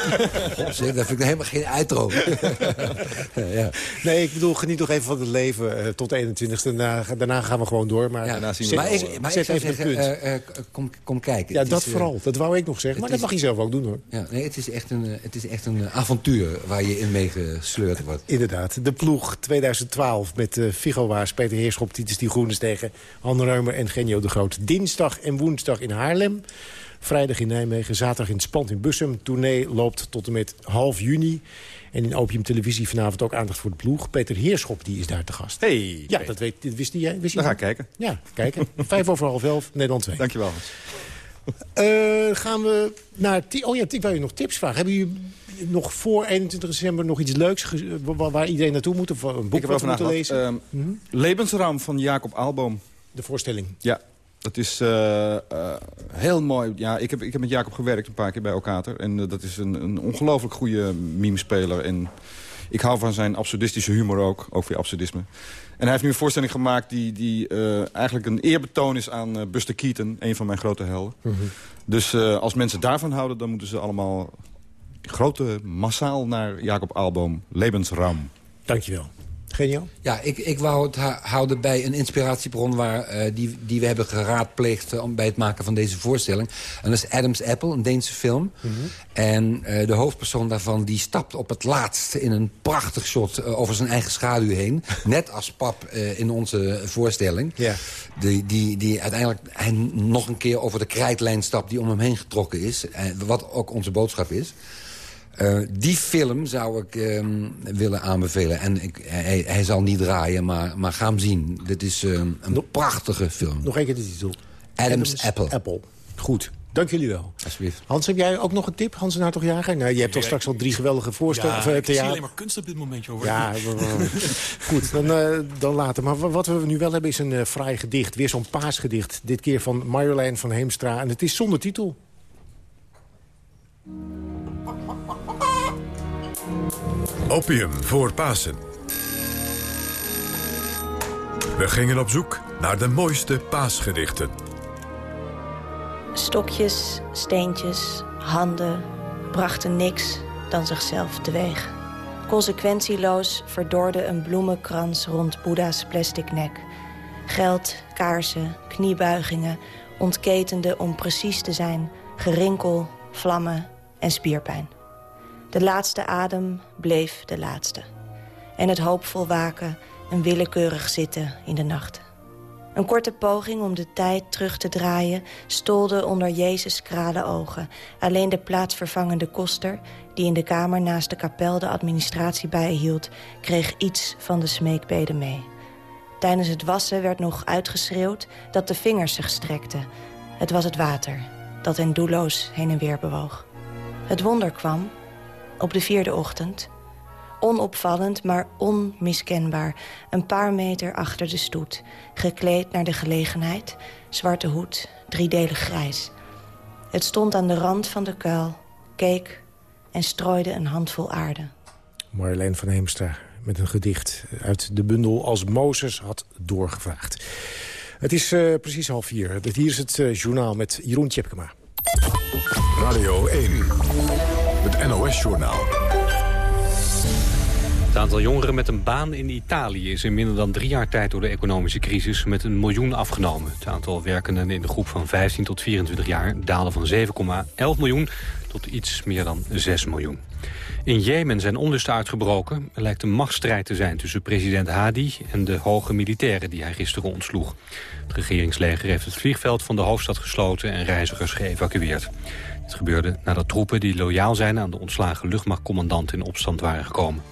dat vind ik helemaal geen uitro. ja. Nee, ik bedoel, geniet nog even van het leven eh, tot de 21ste. Daarna, daarna gaan we gewoon door. Maar, Ja, zet, maar ik, maar zet even zeggen, een punt. eh, eh, kom, kom kijken. ja, Het dat is, eh, vooral. Dat wou ik nog zeggen. Maar dat mag je zelf ook doen, hoor. Ja, nee, het is echt een, eh, het is echt een eh, avontuur waar je in meegesleurd wordt. Inderdaad. De ploeg 2012 met Figo Waas, Peter Heerschop, Titus die Groenes tegen Han Reumer en Genio de Groot. Dinsdag en woensdag in Haarlem. Vrijdag in Nijmegen, zaterdag in het Spand in Bussum. Tournee loopt tot en met half juni. En in Opium Televisie vanavond ook aandacht voor de ploeg. Peter Heerschop die is daar te gast. Hey, ja, dat weet, dit wist jij. Wist je Dan ga dat? ik kijken. Ja, kijken. Vijf over half elf, Nederland 2. Dankjewel. Eh, gaan we naar... Oh ja, ik wou je nog tips vragen. Hebben jullie nog voor 21 december nog iets leuks waar, iedereen naartoe moet? Of een boek wat we moeten lezen? lezen. Levensraam van Jacob Aalboom. De voorstelling. Ja, dat is eh, eh, heel mooi. Ja, ik heb, ik heb met Jacob gewerkt een paar keer bij Okater. En eh, dat is een, een ongelooflijk goede memespeler. En ik hou van zijn absurdistische humor ook. Ook weer absurdisme. En hij heeft nu een voorstelling gemaakt die, die eh, eigenlijk een eerbetoon is aan Buster Keaton. Een van mijn grote helden. Dus eh, als mensen daarvan houden, dan moeten ze allemaal grote massaal naar Jacob Aalboom. Levensraam. Dankjewel. Genio? Ja, ik, ik wou het houden bij een inspiratiebron waar, eh, die, die we hebben geraadpleegd eh, om bij het maken van deze voorstelling. En dat is Adam's Apple, een Deense film. En eh, de hoofdpersoon daarvan die stapt op het laatst in een prachtig shot over zijn eigen schaduw heen. Net als pap in onze voorstelling. Ja. Die, die, die uiteindelijk hij nog een keer over de krijtlijn stapt die om hem heen getrokken is. Wat ook onze boodschap is. Eh, die film zou ik ehm, willen aanbevelen. En ik, hij, hij zal niet draaien, maar, maar ga hem zien. Dit is ehm, een prachtige film. Nog één keer de titel. Adam's, Apple. Apple. Goed. Dank jullie wel. Alsjeblieft. Hans, heb jij ook nog een tip? Hans en toch jager? Nou, je hebt al straks al drie geweldige voorstellingen. Ja, of, eh, ik zie alleen maar kunst op dit moment, joh. Ja, goed, dan, eh, dan later. Maar wa- wat we nu wel hebben is een eh fraai gedicht. Weer zo'n paasgedicht. Dit keer van Marjolein van Heemstra. En het is zonder titel. Opium voor Pasen. We gingen op zoek naar de mooiste paasgedichten. Stokjes, steentjes, handen brachten niks dan zichzelf teweeg. Consequentieloos verdorde een bloemenkrans rond Boeddha's plastic nek. Geld, kaarsen, kniebuigingen ontketende om precies te zijn... gerinkel, vlammen en spierpijn. De laatste adem bleef de laatste. En het hoopvol waken een willekeurig zitten in de nacht. Een korte poging om de tijd terug te draaien... stolde onder Jezus' krale ogen. Alleen de plaatsvervangende koster... die in de kamer naast de kapel de administratie bijhield... kreeg iets van de smeekbeden mee. Tijdens het wassen werd nog uitgeschreeuwd dat de vingers zich strekten. Het was het water dat hen doelloos heen en weer bewoog. Het wonder kwam op de vierde ochtend... Onopvallend, maar onmiskenbaar. Een paar meter achter de stoet. Gekleed naar de gelegenheid. Zwarte hoed, driedelig grijs. Het stond aan de rand van de kuil, keek en strooide een handvol aarde. Marjolein van Heemstra met een gedicht uit de bundel Als Mozes had doorgevraagd. Het is eh, precies half vier. Dit Hier is het eh, journaal met Jeroen Tjepkema. Radio 1. NOS-journaal. Het aantal jongeren met een baan in Italië is in minder dan drie jaar tijd door de economische crisis met een miljoen afgenomen. Het aantal werkenden in de groep van 15 tot 24 jaar daalde van 7,11 miljoen tot iets meer dan 6 miljoen. In Jemen zijn onlusten uitgebroken. Er lijkt een machtsstrijd te zijn tussen president Hadi en de hoge militairen die hij gisteren ontsloeg. Het regeringsleger heeft het vliegveld van de hoofdstad gesloten en reizigers geëvacueerd. Het gebeurde nadat troepen die loyaal zijn aan de ontslagen luchtmachtcommandant in opstand waren gekomen.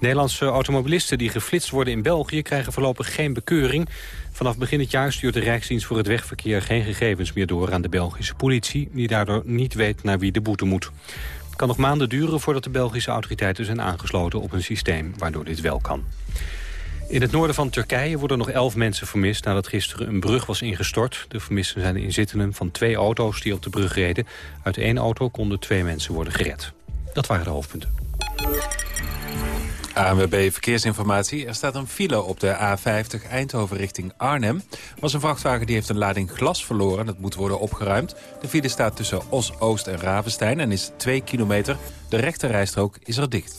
Nederlandse automobilisten die geflitst worden in België krijgen voorlopig geen bekeuring. Vanaf begin het jaar stuurt de Rijksdienst voor het Wegverkeer geen gegevens meer door aan de Belgische politie, die daardoor niet weet naar wie de boete moet. Het kan nog maanden duren voordat de Belgische autoriteiten zijn aangesloten op een systeem waardoor dit wel kan. In het noorden van Turkije worden nog elf mensen vermist nadat gisteren een brug was ingestort. De vermisten zijn de inzittenden van twee auto's die op de brug reden. Uit één auto konden twee mensen worden gered. Dat waren de hoofdpunten. ANWB Verkeersinformatie. Er staat een file op de A50 Eindhoven richting Arnhem. Was een vrachtwagen die heeft een lading glas verloren. Dat moet worden opgeruimd. De file staat tussen Os, Oost en Ravenstein en is 2 kilometer. De rechte rijstrook is er dicht.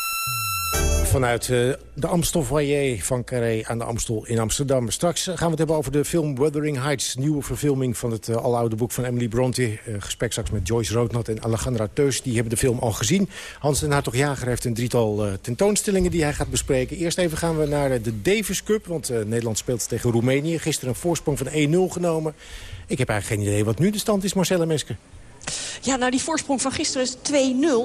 Vanuit uh, de Amstelfoyer van Carré aan de Amstel in Amsterdam. Straks gaan we het hebben over de film Wuthering Heights. Nieuwe verfilming van het uh, aloude boek van Emily Bronte. Gesprek straks met Joyce Roodnat en Alejandra Teus. Die hebben de film al gezien. Hans den Hartog-Jager heeft een drietal tentoonstellingen die hij gaat bespreken. Eerst even gaan we naar de Davis Cup. Want Nederland speelt tegen Roemenië. Gisteren een voorsprong van 1-0 genomen. Ik heb eigenlijk geen idee wat nu de stand is, Marcella Mesker. Ja, nou die voorsprong van gisteren is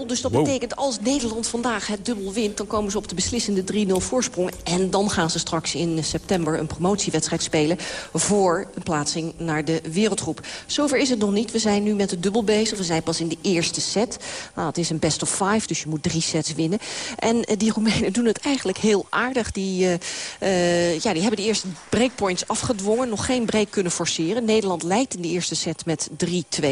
2-0. Dus dat betekent als Nederland vandaag het dubbel wint... dan komen ze op de beslissende 3-0 voorsprong. En dan gaan ze straks in september een promotiewedstrijd spelen... voor een plaatsing naar de wereldgroep. Zover is het nog niet. We zijn nu met het dubbel bezig. We zijn pas in de eerste set. Nou, het is een best of five, dus je moet drie sets winnen. En uh, die Roemenen doen het eigenlijk heel aardig. Die, uh, uh, ja, die hebben de eerste breakpoints afgedwongen. Nog geen break kunnen forceren. Nederland leidt in de eerste set met 3-2.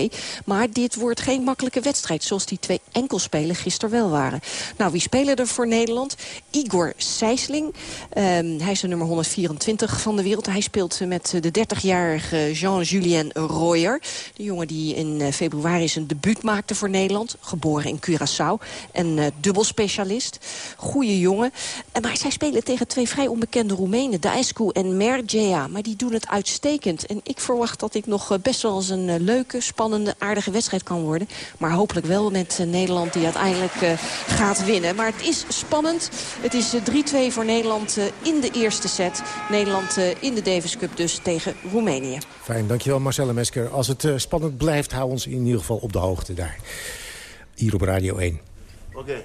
Maar dit wordt geen makkelijke wedstrijd. Zoals die twee enkelspelen gisteren wel waren. Nou, wie spelen er voor Nederland? Igor Sijsling. Um, hij is de nummer 124 van de wereld. Hij speelt met de 30-jarige Jean-Julien Royer. De jongen die in februari zijn debuut maakte voor Nederland. Geboren in Curaçao. En uh, dubbelspecialist. Goeie jongen. Uh, maar zij spelen tegen twee vrij onbekende Roemenen. Daescu en Mergea. Maar die doen het uitstekend. En ik verwacht dat dit nog best wel eens een leuke, spannende, aardige wedstrijd kan worden. Maar hopelijk wel met uh, Nederland die uiteindelijk uh, gaat winnen. Maar het is spannend. Het is 3-2 uh, voor Nederland in de eerste set. Nederland in de Davis Cup dus tegen Roemenië. Fijn, dankjewel Marcella Mesker. Als het spannend blijft, hou ons in ieder geval op de hoogte daar. Hier op Radio 1. Oké. Okay.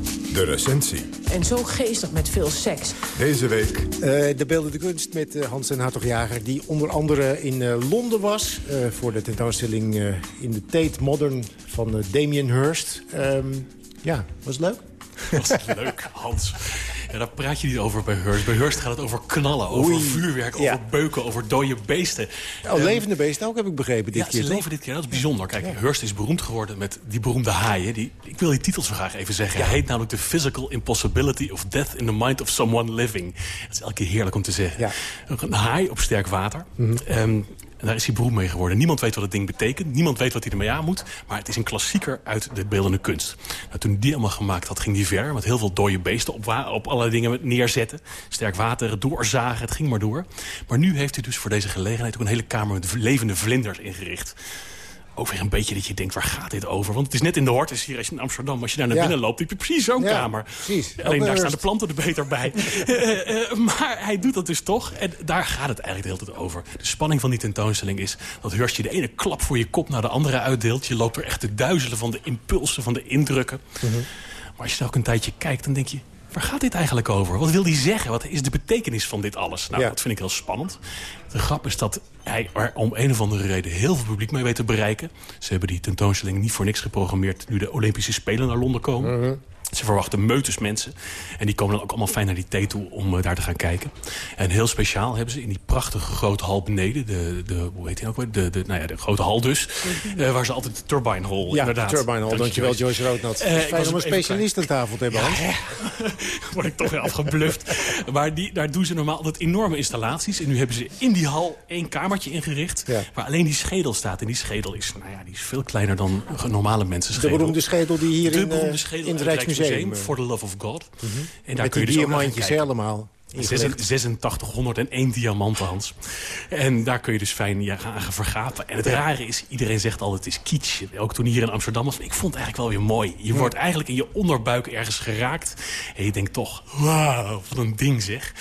De recensie. En zo geestig met veel seks. Deze week... Uh, de beelden de kunst met uh, Hans en Hartog-Jager... die onder andere in uh, Londen was... voor de tentoonstelling in de Tate Modern van Damien Hirst. Um, ja, was het leuk? Was het leuk, Hans. Ja, daar praat je niet over bij Hearst. Bij Hearst gaat het over knallen, over Oei. vuurwerk, Ja. over beuken, over dode beesten. Oh, levende beesten ook, heb ik begrepen dit ja, keer. ze toch? leven dit keer. Dat is bijzonder. Kijk, Hearst is beroemd geworden met die beroemde haaien. Die, ik wil die titels zo graag even zeggen. Hij heet namelijk The Physical Impossibility of Death in the Mind of Someone Living. Dat is elke keer heerlijk om te zeggen. Een haai op sterk water. Mhm. Ehm, en daar is hij beroemd mee geworden. Niemand weet wat het ding betekent. Niemand weet wat hij ermee aan moet. Maar het is een klassieker uit de beeldende kunst. Nou, toen die allemaal gemaakt had, ging hij ver. Met heel veel dode beesten op, op allerlei dingen neerzetten. Sterk water, doorzagen, het ging maar door. Maar nu heeft hij dus voor deze gelegenheid ook een hele kamer met levende vlinders ingericht. Ook weer een beetje dat je denkt, waar gaat dit over? Want het is net in de Hortus hier als je in Amsterdam. Als je daar naar Ja. binnen loopt, heb je precies zo'n Ja, kamer. precies. Alleen daar staan de planten er beter bij. Eh, eh, maar hij doet dat dus toch. En daar gaat het eigenlijk de hele tijd over. De spanning van die tentoonstelling is dat Hurst je de ene klap voor je kop naar de andere uitdeelt. Je loopt er echt te duizelen van de impulsen, van de indrukken. Mhm. Maar als je er ook een tijdje kijkt, dan denk je... waar gaat dit eigenlijk over? Wat wil hij zeggen? Wat is de betekenis van dit alles? Nou, Ja. dat vind ik heel spannend. De grap is dat hij er om een of andere reden heel veel publiek mee weet te bereiken. Ze hebben die tentoonstelling niet voor niks geprogrammeerd... nu de Olympische Spelen naar Londen komen. Mhm. Ze verwachten meutes mensen. En die komen dan ook allemaal fijn naar die thee toe om eh, daar te gaan kijken. En heel speciaal hebben ze in die prachtige grote hal beneden... de, de, hoe heet die ook weer? De, de, nou ja, de grote hal dus. eh, waar ze altijd de Turbine Hall, Ja, inderdaad. Turbine Hall. Dankjewel, Joyce Roodnat. Het is ik fijn om een specialist aan tafel te hebben, Hans. word ik toch weer afgebluft. Maar die, daar doen ze normaal altijd enorme installaties. En nu hebben ze in die hal één kamertje ingericht... waar alleen die schedel staat. En die schedel is, nou ja, die is veel kleiner dan normale De mensenschedel. beroemde schedel die hier De in, schedel in het Rijksmuseum... eh, For the Love of God. En daar Met kun je dus diamantjes helemaal. ingelegd. 8601 diamanten, Hans. En daar kun je dus fijn ja, gaan gaan vergapen. En het rare is, iedereen zegt altijd het is kitsch. Ook toen hier in Amsterdam was. Ik vond het eigenlijk wel weer mooi. Je wordt eigenlijk in je onderbuik ergens geraakt. En je denkt toch, wauw, wat een ding zeg.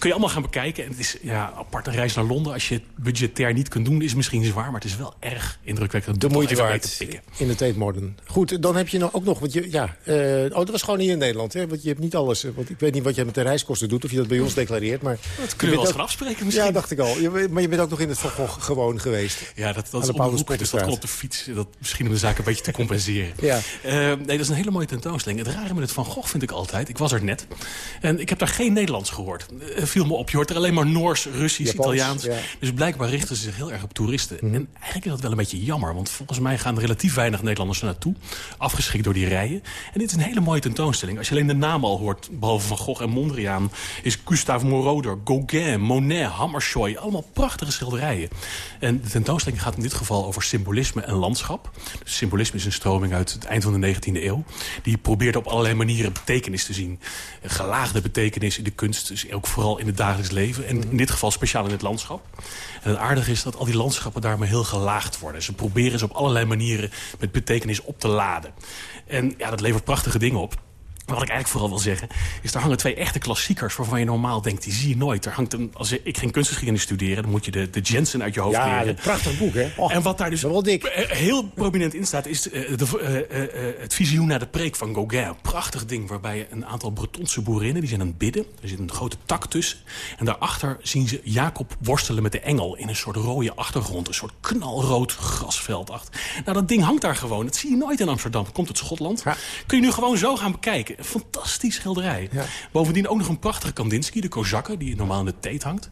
Kun je allemaal gaan bekijken. En het is ja, apart een reis naar Londen. Als je het budgetair niet kunt doen, is misschien zwaar. Maar het is wel erg indrukwekkend. De moeite waard te in de Tate Modern. Goed, dan heb je nog, ook nog... Want je, ja, eh, oh, dat was gewoon hier in Nederland. Hè? Want je hebt niet alles... eh, Want ik weet niet wat je met de reiskosten doet. Of je dat bij ons declareert. Maar Dat kunnen we wel gaan afspreken misschien. Ja, dacht ik al. Je, maar je bent ook nog in het Van Gogh gewoon geweest. Ja, dat, dat is de op de hoek, dus dat kon op de fiets. Dat, misschien om de zaak een beetje te compenseren. Ja. Eh, nee, dat is een hele mooie tentoonstelling. Het rare met het Van Gogh vind ik altijd... Ik was er net. En ik heb daar geen Nederlands gehoord. Eh, viel me op. Je hoort er alleen maar Noors, Russisch, Japans, Italiaans. ja. Dus blijkbaar richten ze zich heel erg op toeristen. Mhm. En eigenlijk is dat wel een beetje jammer. Want volgens mij gaan er relatief weinig Nederlanders er naartoe. Afgeschikt door die rijen. En dit is een hele mooie tentoonstelling. Als je alleen de naam al hoort, behalve Van Gogh en Mondriaan... is Gustave Moroder, Gauguin, Monet, Hammershøi. Allemaal prachtige schilderijen. En de tentoonstelling gaat in dit geval over symbolisme en landschap. Dus symbolisme is een stroming uit het eind van de 19e eeuw. Die probeert op allerlei manieren betekenis te zien. Gelaagde betekenis in de kunst, dus ook vooral in het dagelijks leven. En in dit geval speciaal in het landschap. En het aardige is dat al die landschappen daarmee heel gelaagd worden. Ze proberen ze op allerlei manieren met betekenis op te laden. En ja, dat levert prachtige dingen op. Wat ik eigenlijk vooral wil zeggen, is daar hangen twee echte klassiekers... waarvan je normaal denkt, die zie je nooit. Er hangt een, als ik ging kunstgeschiedenis studeren... dan moet je de, de Jensen uit je hoofd Ja, leren. een prachtig boek, hè? Och, en wat daar dus wel dik. eh, heel prominent in staat... is eh, de, eh, het visioen naar de preek van Gauguin. Een prachtig ding waarbij een aantal Bretonse boerinnen... die zijn aan het bidden. Er zit een grote tak tussen. En daarachter zien ze Jacob worstelen met de engel... in een soort rode achtergrond. Een soort knalrood grasveld. achter. Nou, dat ding hangt daar gewoon. Dat zie je nooit in Amsterdam. Komt uit Schotland. Kun je nu gewoon zo gaan bekijken. Een fantastisch schilderij. Bovendien ook nog een prachtige Kandinsky, de Kozakken... die normaal in de teet hangt.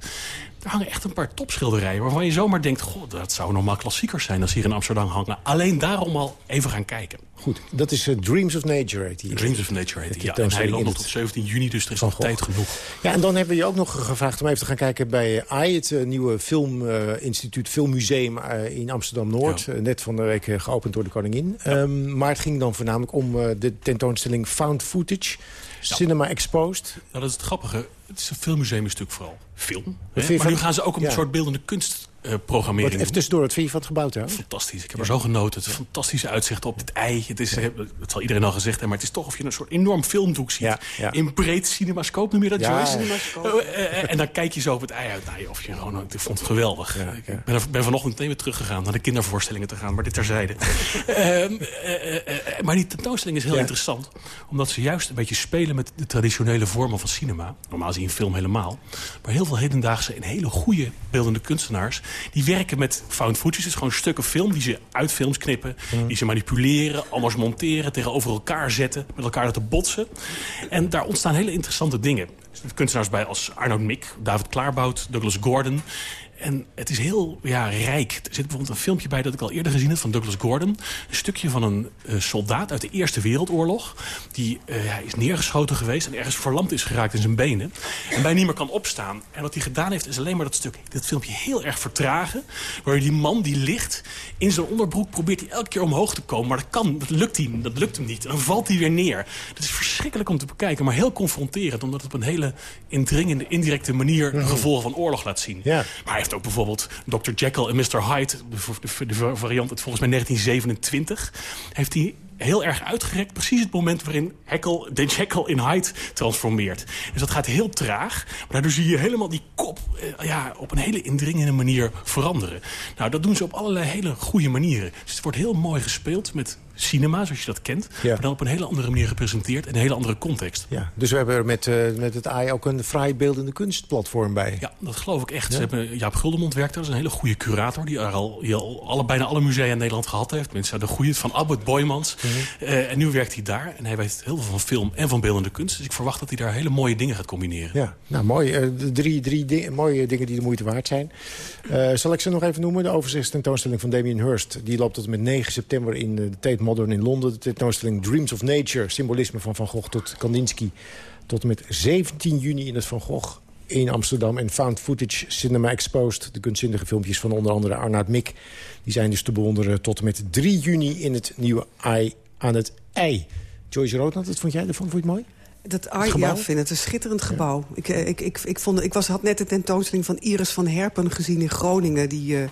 Daar hangen echt een paar topschilderijen waarvan je zomaar denkt... God, dat zou normaal klassiekers zijn als hier in Amsterdam hangen. Alleen daarom al even gaan kijken. Goed, dat is eh, Dreams of Nature, heet die. Dreams of Nature heet die. Ja, en hij tentoonstelling loopt in nog het- tot 17 juni, dus er is nog tijd genoeg. Ja, en dan hebben we je ook nog gevraagd om even te gaan kijken bij AI... het eh, nieuwe filminstituut, Filmmuseum eh, in Amsterdam-Noord. Eh, net van de week eh, geopend door de koningin. Ehm, maar het ging dan voornamelijk om eh, de tentoonstelling Found Footage... Cinema Exposed. Nou, dat is het grappige. Het is een filmmuseum vooral film. Hè? Maar nu gaan ze ook een Ja. soort beeldende kunst eh, Wat, programmering even doen. tussendoor, wat vind je van het gebouw trouwens? Fantastisch. Ik heb er zo genoten. Het fantastische uitzicht op dit ei. Het is, eh, dat zal iedereen al gezegd hebben, maar het is toch of je een soort enorm filmdoek ziet. ja. In breed cinemascoop noem je dat, Ja, Joyce? cinemascoop. Eh, eh, en dan kijk je zo op het ei uit. Nou, of je gewoon, ik vond het geweldig. Ik ben, er, ben vanochtend meteen weer teruggegaan naar de kindervoorstellingen te gaan, maar dit terzijde. Ehm, eh, eh, eh, maar die tentoonstelling is heel Ja. interessant, omdat ze juist een beetje spelen met de traditionele vormen van cinema. Normaal zie je een film helemaal. Maar heel veel hedendaagse en hele goede beeldende kunstenaars... die werken met found footage. Dus gewoon stukken film die ze uit films knippen. Die ze manipuleren, anders monteren, tegenover elkaar zetten. Met elkaar laten botsen. En daar ontstaan hele interessante dingen. Kunstenaars bij als Arnoud Mick, David Klaarbout, Douglas Gordon... En het is heel ja, rijk. Er zit bijvoorbeeld een filmpje bij dat ik al eerder gezien heb van Douglas Gordon. Een stukje van een eh, soldaat uit de Eerste Wereldoorlog. Die hij is neergeschoten geweest en ergens verlamd is geraakt in zijn benen. En bij niet meer kan opstaan. En wat hij gedaan heeft is alleen maar dat stuk, dat filmpje heel erg vertragen. Waar die man die ligt in zijn onderbroek probeert hij elke keer omhoog te komen. Maar dat kan, dat lukt, hem, dat lukt hem niet. En dan valt hij weer neer. Dat is verschrikkelijk om te bekijken, maar heel confronterend. Omdat het op een hele indringende, indirecte manier de gevolgen van oorlog laat zien. Ja. Maar hij ook bijvoorbeeld Dr. Jekyll en Mr. Hyde... de, de, variant volgens mij 1927... heeft hij heel erg uitgerekt. Precies het moment waarin Heckel, de Jekyll in Hyde transformeert. Dus dat gaat heel traag. Maar daardoor zie je helemaal die kop eh, ja, op een hele indringende manier veranderen. Nou, dat doen ze op allerlei hele goede manieren. Dus het wordt heel mooi gespeeld met cinema, zoals je dat kent. Maar dan op een hele andere manier gepresenteerd. In een hele andere context. Ja, dus we hebben er met, uh, met het AI ook een vrij beeldende kunstplatform bij. Ja, dat geloof ik echt. Ze hebben, Jaap Guldemond werkt daar. Dat is een hele goede curator. Die al, die al alle, bijna alle musea in Nederland gehad heeft. Mensen de goede van Albert Boymans. Mhm. uh, en nu werkt hij daar. En hij weet heel veel van film en van beeldende kunst. Dus ik verwacht dat hij daar hele mooie dingen gaat combineren. Ja, nou mooi. Uh, drie drie mooie dingen die de moeite waard zijn. zal ik ze nog even noemen? De overzichtstentoonstelling van Damien Hirst. Die loopt tot en met 9 september in de Tate Modern in Londen. De tentoonstelling Dreams of Nature. Symbolisme van Van Gogh tot Kandinsky. Tot en met 17 juni in het Van Gogh in Amsterdam. En Found Footage Cinema Exposed. De kunstzinnige filmpjes van onder andere Arnaud Mik. Die zijn dus te bewonderen tot en met 3 juni in het nieuwe Ei aan het Ei. Joyce Roodland, wat vond jij ervan? Vond je het mooi? Dat AI, ja, ik vind het een schitterend gebouw. Ik, ik, ik, ik, vond, ik was, had net de tentoonstelling van Iris van Herpen gezien in Groningen... die uh,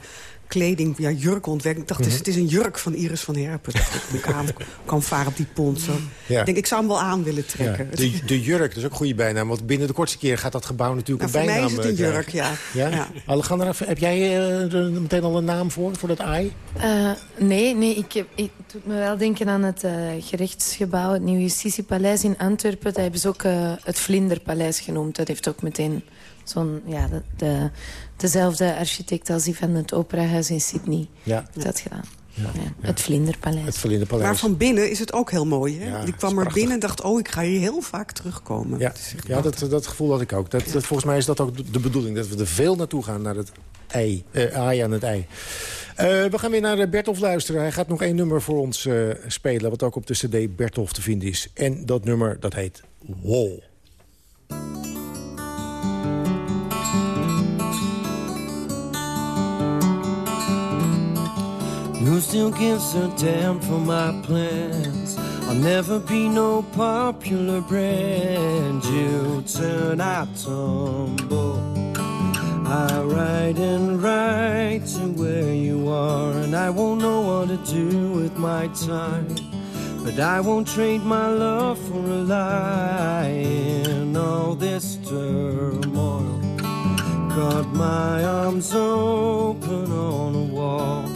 kleding, ja, jurk ontwerkt. Ik dacht, mm het is een jurk van Iris van Herpen. Dat ik aan kan varen op die pont. Zo. Ik denk, ik zou hem wel aan willen trekken. Ja, de, de, jurk, dat is ook een goede bijnaam. Want binnen de kortste keer gaat dat gebouw natuurlijk nou, een bijnaam Voor mij is het een jurk, ja. ja? ja. Alejandra, heb jij uh, meteen al een naam voor, voor dat AI? Uh, nee, nee ik, heb, ik doet me wel denken aan het uh, gerechtsgebouw... het Nieuwe Justitiepaleis in Antwerpen. Dat hebben ze ook het Vlinderpaleis genoemd. Dat heeft ook meteen zo'n ja, de, de, dezelfde architect als die van het in Sydney ja. dat gedaan. Ja, ja. Het Vlinderpaleis. Het Vlinderpaleis. Maar van binnen is het ook heel mooi. Hè? ik kwam er binnen en dacht, oh, ik ga hier heel vaak terugkomen. Ja, ja dat, dat gevoel had ik ook. Dat, dat, volgens mij is dat ook de bedoeling. Dat we er veel naartoe gaan, naar het ei. Uh, aai aan het ei. Uh, we gaan weer naar Bertolf luisteren. Hij gaat nog één nummer voor ons uh, spelen... wat ook op de cd Bertolf te vinden is. En dat nummer, dat heet Wall. Who still gives a damn for my plans? I'll never be no popular brand. You turn, I tumble. I ride and ride to where you are, and I won't know what to do with my time. But I won't trade my love for a lie in all this turmoil. Got my arms open on a wall.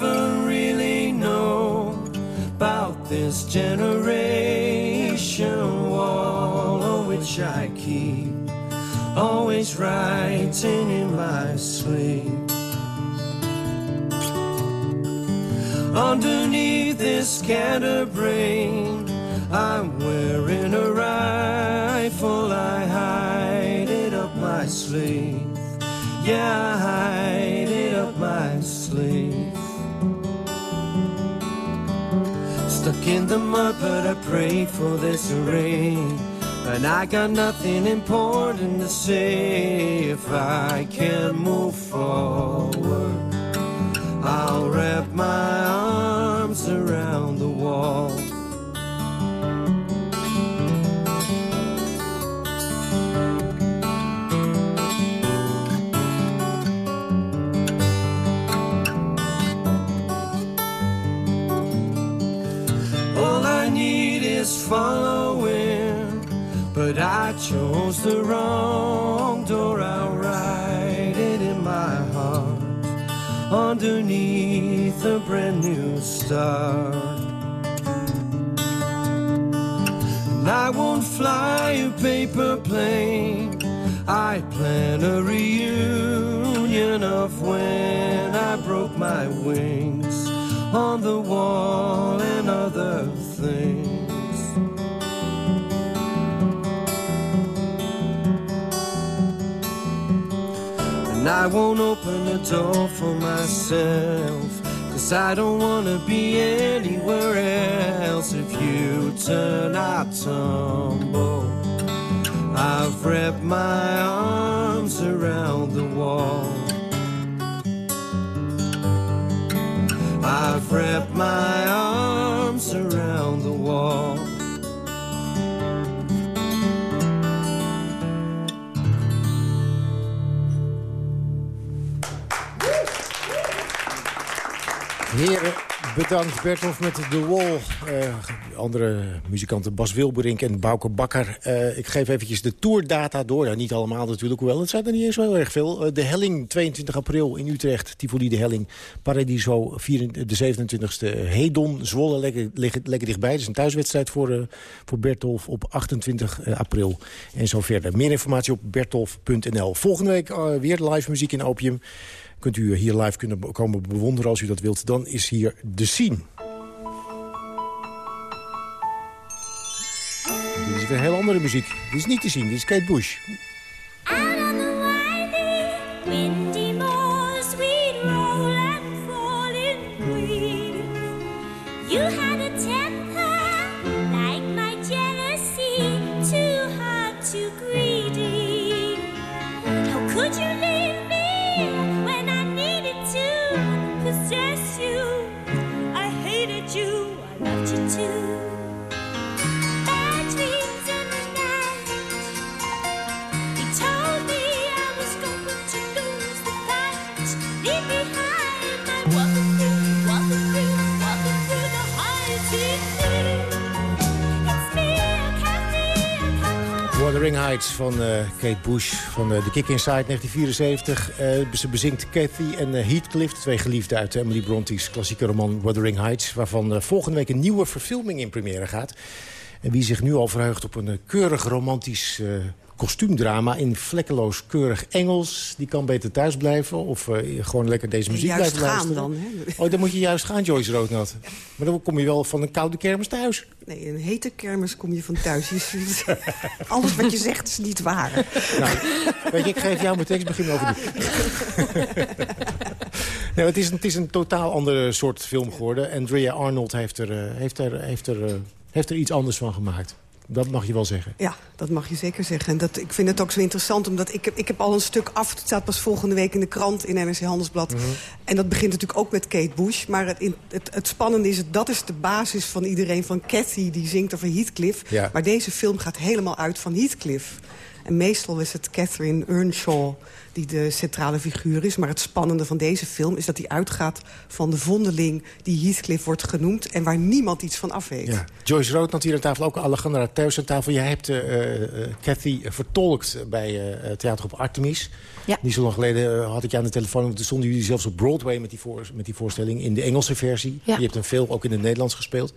Even really know about this generation wall on which I keep always writing in my sleep? Underneath this scatterbrain, I'm wearing a rifle. I hide it up my sleeve. Yeah, I hide it up my sleeve. Stuck in the mud, but I prayed for this rain. And I got nothing important to say. If I can't move forward, I'll wrap my arms around the wall. Following, but I chose the wrong door. I'll write it in my heart underneath a brand new start. And I won't fly a paper plane. I plan a reunion of when I broke my wings on the wall and other things. I won't open the door for myself. Cause I don't wanna be anywhere else. If you turn, I tumble. I've wrapped my arms around the wall. I've wrapped my arms around the wall. Heren, bedankt. Bertolf met The Wall. Uh, andere muzikanten Bas Wilberink en Bouke Bakker. Uh, ik geef eventjes de tourdata door. Niet allemaal natuurlijk, hoewel het zijn er niet eens zo heel erg veel. Uh, de Helling, 22 april in Utrecht. Tivoli de Helling. Paradiso, 4, de 27e. Hedon, Zwolle, lekker, lekker, lekker dichtbij. Het is een thuiswedstrijd voor, voor Bertolf op 28 april. En zo verder. Meer informatie op bertolf.nl. Volgende week weer live muziek in Opium kunt u hier live kunnen komen bewonderen als u dat wilt. Dan is hier de scene. Dit is weer heel andere muziek. Dit is niet te zien, dit is Kate Bush. Heights van uh, Kate Bush van uh, The Kick Inside 1974. Uh, ze bezingt Kathy en Heathcliff, twee geliefden uit Emily Bronte's klassieke roman Wuthering Heights... waarvan volgende week een nieuwe verfilming in première gaat. En wie zich nu al verheugt op een keurig romantisch kostuumdrama in vlekkeloos keurig Engels. Die kan beter thuis blijven of uh, gewoon lekker deze muziek blijven luisteren. dan, hè? Oh, dan moet je juist gaan, Joyce Roodnat. Maar dan kom je wel van een koude kermis thuis. Nee, een hete kermis kom je van thuis. Alles wat je zegt is niet waar. Nou, weet je, ik geef jou mijn tekst, begin over nee, het, is een, het is een totaal andere soort film geworden. Andrea Arnold heeft er, uh, heeft er, heeft er, uh, heeft er iets anders van gemaakt. Dat mag je wel zeggen. Ja, dat mag je zeker zeggen. En dat, ik vind het ook zo interessant, omdat ik heb, ik heb al een stuk af... het staat pas volgende week in de krant, in NRC Handelsblad. Mhm. En dat begint natuurlijk ook met Kate Bush. Maar het, het, het spannende is, dat is de basis van iedereen. Van Cathy, die zingt over Heathcliff. Ja. Maar deze film gaat helemaal uit van Heathcliff. En meestal is het Catherine Earnshaw die de centrale figuur is. Maar het spannende van deze film is dat hij uitgaat van de vondeling... die Heathcliff wordt genoemd en waar niemand iets van af weet. Ja. Joyce Rood had hier aan tafel, ook Alejandra Thuis aan tafel. Jij hebt uh, uh, Cathy vertolkt bij uh, Theater op Artemis. Ja. Niet zo lang geleden had ik je aan de telefoon... want toen stonden jullie zelfs op Broadway met die, voor, met die voorstelling... in de Engelse versie. Ja. Je hebt een film ook in het Nederlands gespeeld.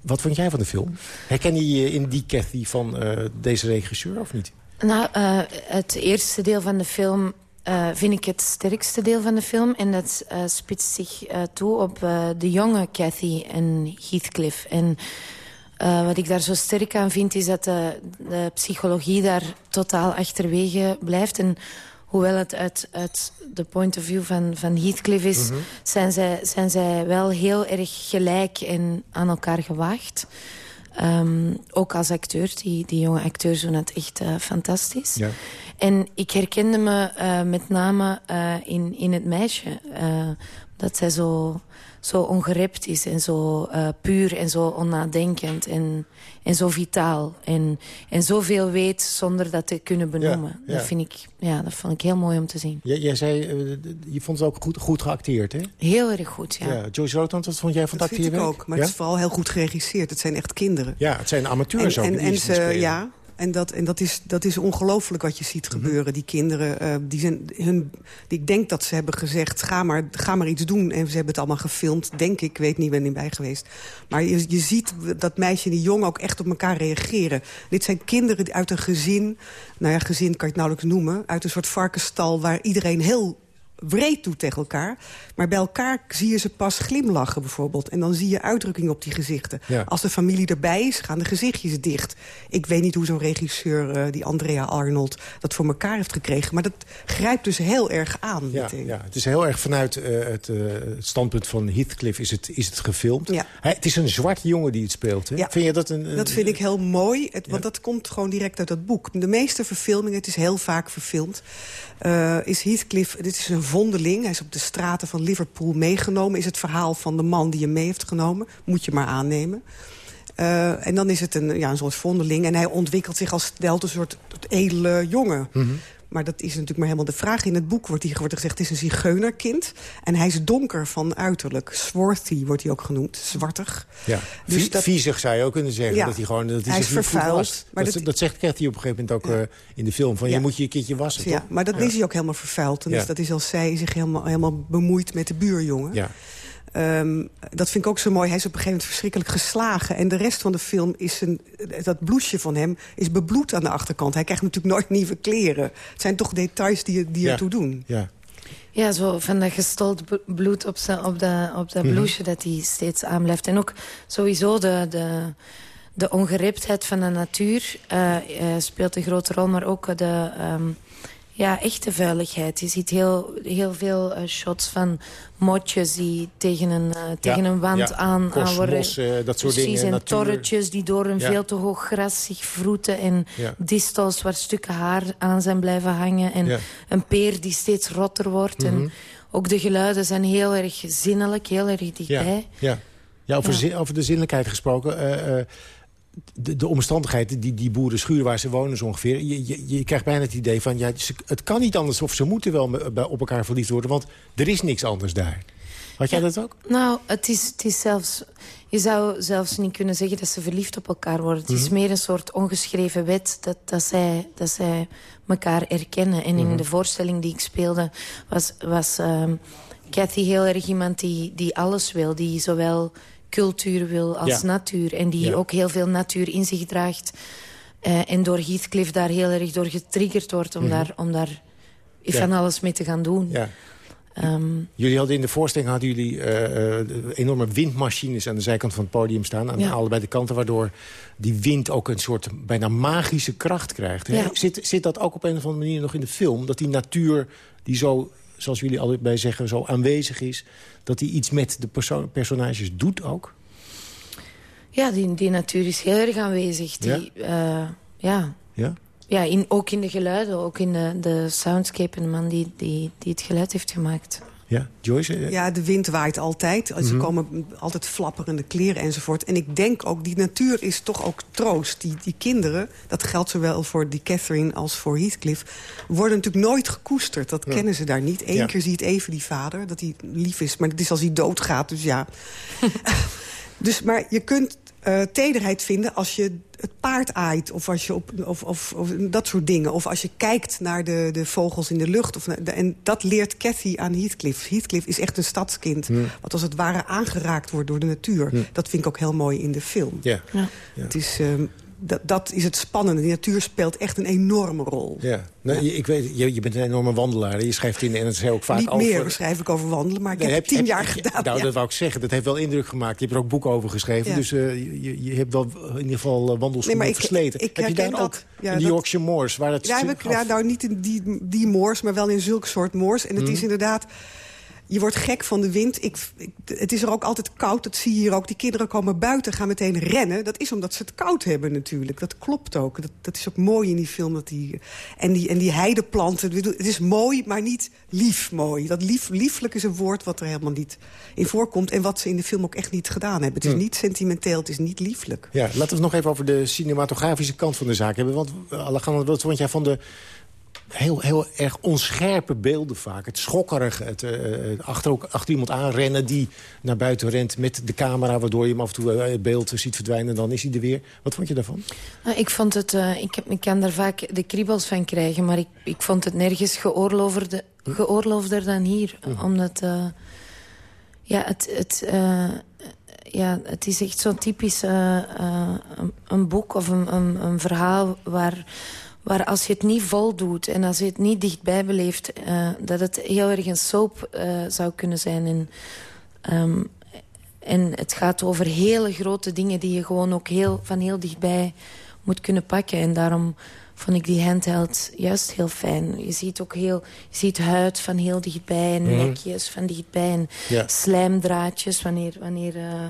Wat vond jij van de film? Herken je in die Cathy van deze regisseur of niet? Nou, uh, het eerste deel van de film uh, vind ik het sterkste deel van de film. En dat uh, spitst zich toe op de jonge Cathy en Heathcliff. En wat ik daar zo sterk aan vind, is dat de, de psychologie daar totaal achterwege blijft. En hoewel het uit, uit de point of view van, van Heathcliff is... Mhm. zijn, zij, zijn zij wel heel erg gelijk en aan elkaar gewaagd. Um, ook als acteur, die, die jonge acteurs doen het echt uh, fantastisch. Ja. En ik herkende me uh, met name uh, in, in het meisje. dat zij zo, zo ongerept is en zo puur en zo onnadenkend en, en zo vitaal. En, en zoveel weet zonder dat te kunnen benoemen. Ja, ja. Dat, vind ik, ja, dat vond ik heel mooi om te zien. Jij, jij zei, je vond het ook goed, goed geacteerd, hè? Heel erg goed, ja. ja Joyce wat vond jij van dat het vind ik acteerwerk? ook, maar ja? het is vooral heel goed geregisseerd. Het zijn echt kinderen. Ja, het zijn amateurs en, ook. en, en ze ze, spelen. ja, en dat, en dat is, dat is ongelooflijk wat je ziet Mhm. gebeuren. Die kinderen, uh, die zijn, hun, die, ik denk dat ze hebben gezegd... Ga maar, ga maar iets doen. En ze hebben het allemaal gefilmd, denk ik. Ik weet niet, ben niet bij geweest. Maar je, je ziet dat meisje en die jongen ook echt op elkaar reageren. Dit zijn kinderen uit een gezin... Nou ja, gezin kan je het nauwelijks noemen. Uit een soort varkenstal waar iedereen heel wreed doet tegen elkaar. Maar bij elkaar zie je ze pas glimlachen bijvoorbeeld. En dan zie je uitdrukking op die gezichten. Ja. Als de familie erbij is, gaan de gezichtjes dicht. Ik weet niet hoe zo'n regisseur, uh, die Andrea Arnold... dat voor elkaar heeft gekregen. Maar dat grijpt dus heel erg aan. Ja, ja, het is heel erg vanuit uh, het, uh, het standpunt van Heathcliff is het, is het gefilmd. Ja. Hij, het is een zwarte jongen die het speelt. Hè? Ja. Vind je dat een, een, Dat vind ik heel mooi, het, want dat komt gewoon direct uit dat boek. De meeste verfilmingen, het is heel vaak verfilmd... Is Heathcliff, dit is een vondeling. Hij is op de straten van Liverpool meegenomen. Is het verhaal van de man die hem mee heeft genomen. Moet je maar aannemen. Uh, en dan is het een, ja, een soort vondeling. En hij ontwikkelt zich als stelt een soort edele jongen. Mm. Maar dat is natuurlijk maar helemaal de vraag. In het boek wordt, die, wordt er gezegd, het is een zigeunerkind. En hij is donker van uiterlijk. Swarthy wordt hij ook genoemd, zwartig. Ja. Dus dat- Viezig zou je ook kunnen zeggen. Ja. Dat hij, gewoon, dat Hij is vervuild, maar dat, dat- dat zegt Cathy op een gegeven moment ook eh, in de film. Van, Ja. Je moet je een keertje wassen, Ja, toch? maar dat Ja. is hij ook helemaal vervuild. En Ja. dus dat is als zij zich helemaal, helemaal bemoeit met de buurjongen. Ja. Ehm, dat vind ik ook zo mooi. Hij is op een gegeven moment verschrikkelijk geslagen. En de rest van de film is een, dat bloesje van hem is bebloed aan de achterkant. Hij krijgt natuurlijk nooit nieuwe kleren. Het zijn toch details die, die Ja. ertoe doen. Ja. Ja, zo van dat gestold bloed op, zijn, op, dat, op dat Mhm. blouseje dat hij steeds aan blijft. En ook sowieso de, de, de ongereptheid van de natuur eh, eh, speelt een grote rol. Maar ook de ehm, ja, echte vuiligheid. Je ziet heel, heel veel eh, shots van motjes die tegen een, eh, tegen een wand ja. aan, aan worden. eh, dat soort Precies, dingen, en natuur. torretjes die door een Ja. veel te hoog gras zich vroeten. En distels waar stukken haar aan zijn blijven hangen. En een peer die steeds rotter wordt. Mhm. En ook de geluiden zijn heel erg zinnelijk, heel erg dichtbij. Ja, ja over, over de zinnelijkheid gesproken. De, de omstandigheden, die, die boeren schuren waar ze wonen zo ongeveer. Je, je, je krijgt bijna het idee van, ja, het kan niet anders... of ze moeten wel op elkaar verliefd worden... want er is niks anders daar. Had jij dat ook? Nou, het is, het is zelfs... Je zou zelfs niet kunnen zeggen dat ze verliefd op elkaar worden. Het is Mhm. meer een soort ongeschreven wet dat, dat, zij, dat zij elkaar erkennen. En in Mhm. de voorstelling die ik speelde was, was ehm, Cathy heel erg iemand die, die alles wil. Die zowel cultuur wil als Ja. natuur. En die Ja. ook heel veel natuur in zich draagt. Eh, en door Heathcliff daar heel erg door getriggerd wordt... om Mhm. daar, om daar van alles mee te gaan doen. Ja. Ehm, Jullie hadden in de voorstelling hadden jullie eh, eh, enorme windmachines aan de zijkant van het podium staan. Aan Ja. allebei de kanten, waardoor die wind ook een soort bijna magische kracht krijgt. Ja. Zit, zit dat ook op een of andere manier nog in de film? Dat die natuur, die zo, zoals jullie allebei zeggen, zo aanwezig is... dat die iets met de perso- personages doet ook? Ja, die, die natuur is heel erg aanwezig. Die, ja? ja. Ja? Ja, in, ook in de geluiden, ook in de, de soundscape en de man die, die, die het geluid heeft gemaakt. Ja, Joyce? Ja, de wind waait altijd. Ze Mhm. komen altijd flapperende kleren enzovoort. En ik denk ook, die natuur is toch ook troost. Die, die kinderen, dat geldt zowel voor die Catherine als voor Heathcliff... worden natuurlijk nooit gekoesterd. Dat Ja. kennen ze daar niet. Eén Ja. keer ziet even die vader, dat hij lief is. Maar dat is als hij doodgaat, dus ja. dus, maar je kunt eh, tederheid vinden als je het paard aait. Of, als je op, of, of, of dat soort dingen. Of als je kijkt naar de, de vogels in de lucht. Of, de- en dat leert Cathy aan Heathcliff. Heathcliff is echt een stadskind. Wat als het ware aangeraakt wordt door de natuur. Dat vind ik ook heel mooi in de film. Ja. Ja. Het is, ehm, dat, dat is het spannende. Die natuur speelt echt een enorme rol. Ja, nou, je- ik weet, je, je bent een enorme wandelaar. Je schrijft in de NRC ook vaak Niet over... meer schrijf ik over wandelen, maar ik Nee, heb, heb het tien jaar heb je- gedaan. Nou, ja. dat wou ik zeggen. Dat heeft wel indruk gemaakt. Je hebt er ook boeken over geschreven. Ja. Dus eh, je, je hebt wel in ieder geval eh, wandelschoenen Nee, maar ik- versleten. ik heb je daar ook. Ja, in de Yorkshire Moors? Waar het Ja, heb ik, af- ja, nou niet in die, die moors, maar wel in zulk soort moors. En het Mhm. is inderdaad... Je wordt gek van de wind. Ik, ik- het is er ook altijd koud, dat zie je hier ook. Die kinderen komen buiten, gaan meteen rennen. Dat is omdat ze het koud hebben natuurlijk. Dat klopt ook. Dat, dat is ook mooi in die film. Dat die, en, die, en die heideplanten. Het is mooi, maar niet lief mooi. Dat lief, lieflijk is een woord wat er helemaal niet in voorkomt. En wat ze in de film ook echt niet gedaan hebben. Het is Hm. niet sentimenteel, het is niet lieflijk. Ja, laten we het nog even over de cinematografische kant van de zaak hebben. Want, Alejandro, wat vond jij van de heel, heel erg onscherpe beelden vaak? Het schokkerige, het eh, eh, achter, ook, achter iemand aanrennen die naar buiten rent met de camera... waardoor je hem af en toe eh, het beeld ziet verdwijnen en dan is hij er weer. Wat vond je daarvan? Nou, ik, vond het, ik, heb, ik kan daar vaak de kriebels van krijgen, maar ik, ik vond het nergens geoorloofder, geoorloofder dan hier. Omdat, ja, het, het, ja, het is echt zo'n typisch een, een boek of een, een, een verhaal waar, waar als je het niet vol doet en als je het niet dichtbij beleeft, eh, dat het heel erg een soap eh, zou kunnen zijn. En, ehm, en het gaat over hele grote dingen die je gewoon ook heel, van heel dichtbij moet kunnen pakken. En daarom vond ik die handheld juist heel fijn. Je ziet ook heel, je ziet huid van heel dichtbij en Mhm. nekjes van dichtbij. En Ja. slijmdraadjes wanneer, wanneer eh,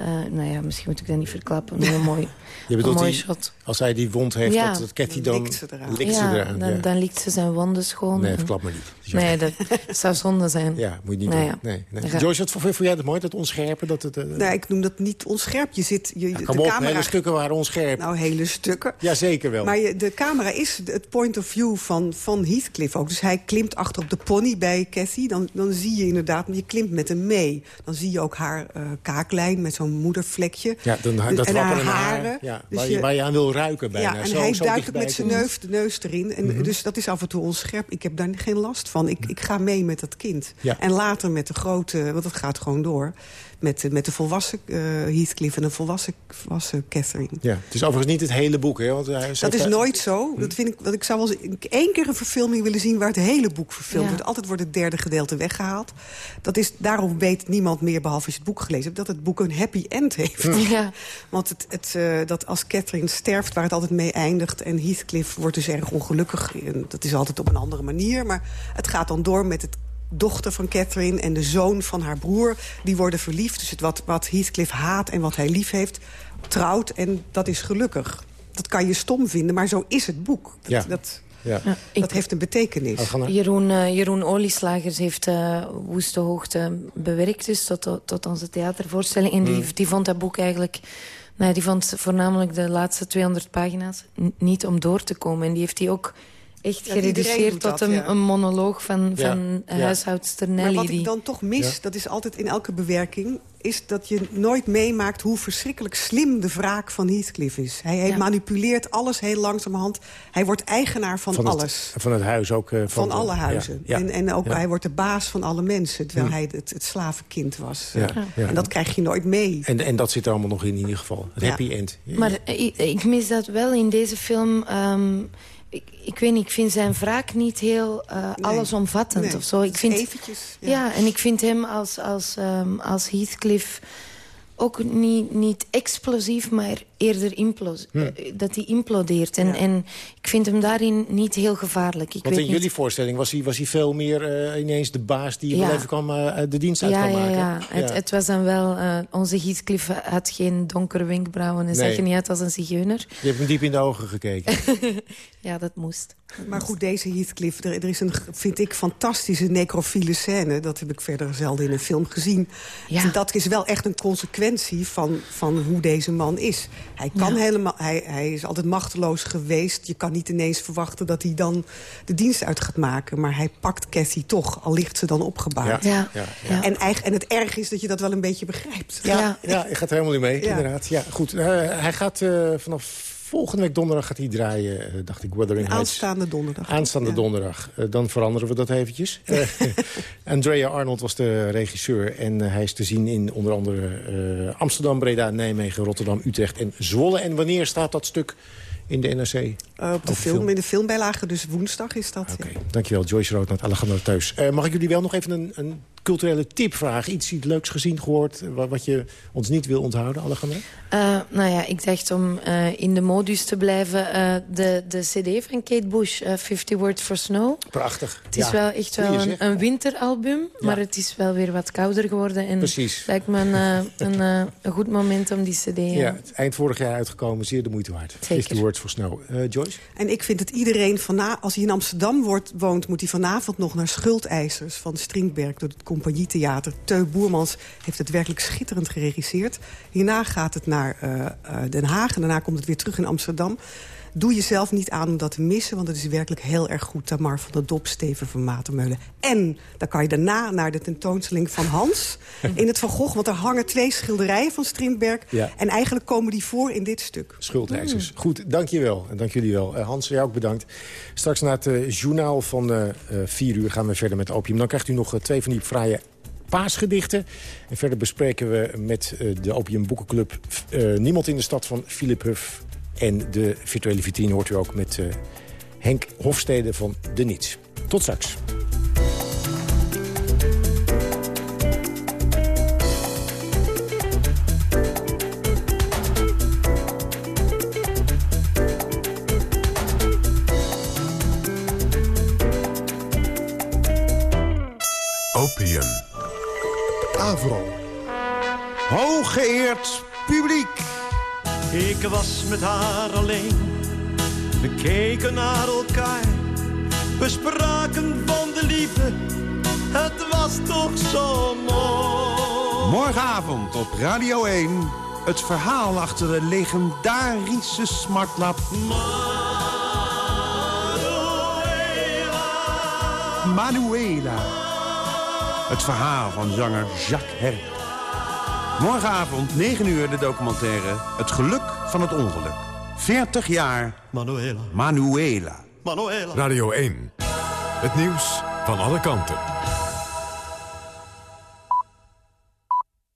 Eh, nou ja, misschien moet ik dat niet verklappen. Een heel mooi, Je bedoelt, mooi die, shot. als hij die wond heeft, Ja. dat, dat Cathy dan... likt ze eraan. likt ze ja, eraan, dan, ja. dan likt ze zijn wonden schoon. Nee, verklap maar niet. Nee, dat zou zonde zijn. Ja, moet je niet Nou doen. ja. Nee, nee. Joyce, wat vond jij dat mooi, dat onscherpe? Dat het, eh, Nee, ik noem dat niet onscherp. Je zit, je, kom de op, camera... hele stukken waren onscherp. Nou, hele stukken. Ja, zeker wel. Maar je, de camera is het point of view van, van Heathcliff ook. Dus hij klimt achter op de pony bij Cathy. Dan, dan zie je inderdaad, je klimt met hem mee. Dan zie je ook haar eh, kaaklijn met zo'n moedervlekje. ja, dan, Dus- dat en haar haren. haar, ja, Dus waar, je, je- waar je aan wil ruiken bijna. Ja, en zo, hij zo duikt met zijn neus, de neus erin. En, Mhm. Dus dat is af en toe onscherp. Ik heb daar geen last van. Ik, ik ga mee met dat kind. Ja. En later met de grote, want dat gaat gewoon door... met, de- met de volwassen eh, Heathcliff en de volwassen, volwassen Catherine. Ja, het is overigens niet het hele boek. Hè, want hij, Dat is nooit zo. Dat vind ik, want ik zou wel eens één keer een verfilming willen zien... waar het hele boek verfilmd Ja. wordt. Altijd wordt het derde gedeelte weggehaald. Dat is, daarom weet niemand meer, behalve als je het boek gelezen hebt... dat het boek een happy end heeft. Ja. Want het, het, eh, dat als Catherine sterft, waar het altijd mee eindigt... en Heathcliff wordt dus erg ongelukkig. En dat is altijd op een andere manier. Maar het gaat dan door met het dochter van Catherine en de zoon van haar broer. Die worden verliefd. Dus het wat, wat Heathcliff haat en wat hij lief heeft, trouwt. En dat is gelukkig. Dat kan je stom vinden, maar zo is het boek. Dat, Ja. dat, Ja. dat heeft een betekenis. Oh. Jeroen, eh, Jeroen Olieslagers heeft eh, Woeste Hoogte bewerkt dus tot, tot onze theatervoorstelling. En die, Mm. die vond dat boek eigenlijk... Nee, die vond voornamelijk de laatste 200 pagina's niet om door te komen. En die heeft die ook echt Ja, gereduceerd tot dat, een, ja. een monoloog van, van ja. huishoudster Maar Nelly. wat ik dan toch mis, Ja. dat is altijd in elke bewerking... is dat je nooit meemaakt hoe verschrikkelijk slim de wraak van Heathcliff is. Hij, hij Ja. manipuleert alles heel langzamerhand. Hij wordt eigenaar van, van alles. Het, van het huis ook. eh, van, Van, alle huizen. Ja, En, en ook ja. hij wordt de baas van alle mensen. Terwijl Hm. hij het, het slavenkind was. Ja, ja. En dat krijg je nooit mee. En, en dat zit er allemaal nog in, in ieder geval. Het Ja. happy end. Maar ik, ik mis dat wel in deze film. ehm, ik, ik weet niet, ik vind zijn wraak niet heel Nee. allesomvattend Nee, of zo. Ik vind, eventjes. ja. en ik vind hem als, als, ehm, als Heathcliff ook niet, niet explosief, maar eerder implos Hm. eh, dat hij implodeert. En, en ik vind hem daarin niet heel gevaarlijk. Ik Want weet in niet. jullie voorstelling was hij, was hij veel meer eh, ineens de baas... die Ja. wel even kwam, eh, de dienst uit ja, kan ja, maken. ja. Het, het was dan wel... eh, onze Heathcliff had geen donkere wenkbrauwen en zag Nee. er niet uit als een zigeuner. Je hebt hem diep in de ogen gekeken. Ja, dat moest. Maar goed, deze Heathcliff, er, er is een, vind ik, fantastische necrofiele scène. Dat heb ik verder zelden in een film gezien. Ja. En dat is wel echt een consequentie van, van hoe deze man is. Hij, kan Ja. helemaal, hij, hij is altijd machteloos geweest. Je kan niet ineens verwachten dat hij dan de dienst uit gaat maken. Maar hij pakt Cathy toch, al ligt ze dan opgebaard. Ja. ja, Ja. En, eigen, en het erg is dat je dat wel een beetje begrijpt. Ja, Ja. ja. je gaat er helemaal niet mee, Ja. inderdaad. Ja, goed. Eh, hij gaat eh, vanaf volgende week donderdag gaat hij draaien, eh, dacht ik, Wuthering Heights. Aanstaande donderdag. Aanstaande Ja. donderdag. Eh, dan veranderen we dat eventjes. Eh, Andrea Arnold was de regisseur. En hij is te zien in onder andere Amsterdam, Breda, Nijmegen, Rotterdam, Utrecht en Zwolle. En wanneer staat dat stuk in de NRC? Op de film, film. in de filmbijlage, dus woensdag is dat. Oké, ja. dankjewel. Joyce Rood Alejandro Thuis. Mag ik jullie wel nog even een, een culturele tip vragen? Iets, iets leuks gezien, gehoord, wa- wat je ons niet wil onthouden, Alejandro? Eh, nou ja, ik dacht om eh, in de modus te blijven... eh, de, de cd van Kate Bush, eh, 50 Words for Snow. Prachtig. Het is Ja. wel echt wel een, winteralbum, maar het is wel weer wat kouder geworden. En Precies. Het lijkt me een, eh, een, eh, een goed moment om die cd... Ja, het eind vorig jaar uitgekomen, zeer de moeite waard. Zeker. 50 Words for Snow. Eh, Joyce? En ik vind dat iedereen, vana als hij in Amsterdam wordt, woont... moet hij vanavond nog naar Schuldeisers van Strindberg... door het Compagnietheater. Teu Boermans heeft het werkelijk schitterend geregisseerd. Hierna gaat het naar eh, eh, Den Haag en daarna komt het weer terug in Amsterdam. Doe jezelf niet aan om dat te missen, want het is werkelijk heel erg goed. Tamar van der Dop, Steven van Matermeulen. En dan kan je daarna naar de tentoonstelling van Hans in het Van Gogh... want er hangen twee schilderijen van Strindberg. Ja. En eigenlijk komen die voor in dit stuk. Schuldeisers. Goed, dank je wel. En dank jullie wel. Eh, Hans, jij ook bedankt. Straks na het eh, journaal van eh, vier uur gaan we verder met Opium. Dan krijgt u nog twee van die fraaie paasgedichten. En verder bespreken we met de Opium Boekenclub... Niemand in de stad van Philip Huff. En de virtuele vitrine hoort u ook met eh, Henk Hofstede van De Niets. Tot straks. Ik was met haar alleen. We keken naar elkaar. We spraken van de liefde. Het was toch zo mooi. Morgenavond op Radio 1. Het verhaal achter de legendarische smartlap. Manuela. Het verhaal van zanger Jacques Herp. Morgenavond, 9 uur, de documentaire Het geluk van het ongeluk. 40 jaar Manuela. Manuela. Manuela. Radio 1. Het nieuws van alle kanten.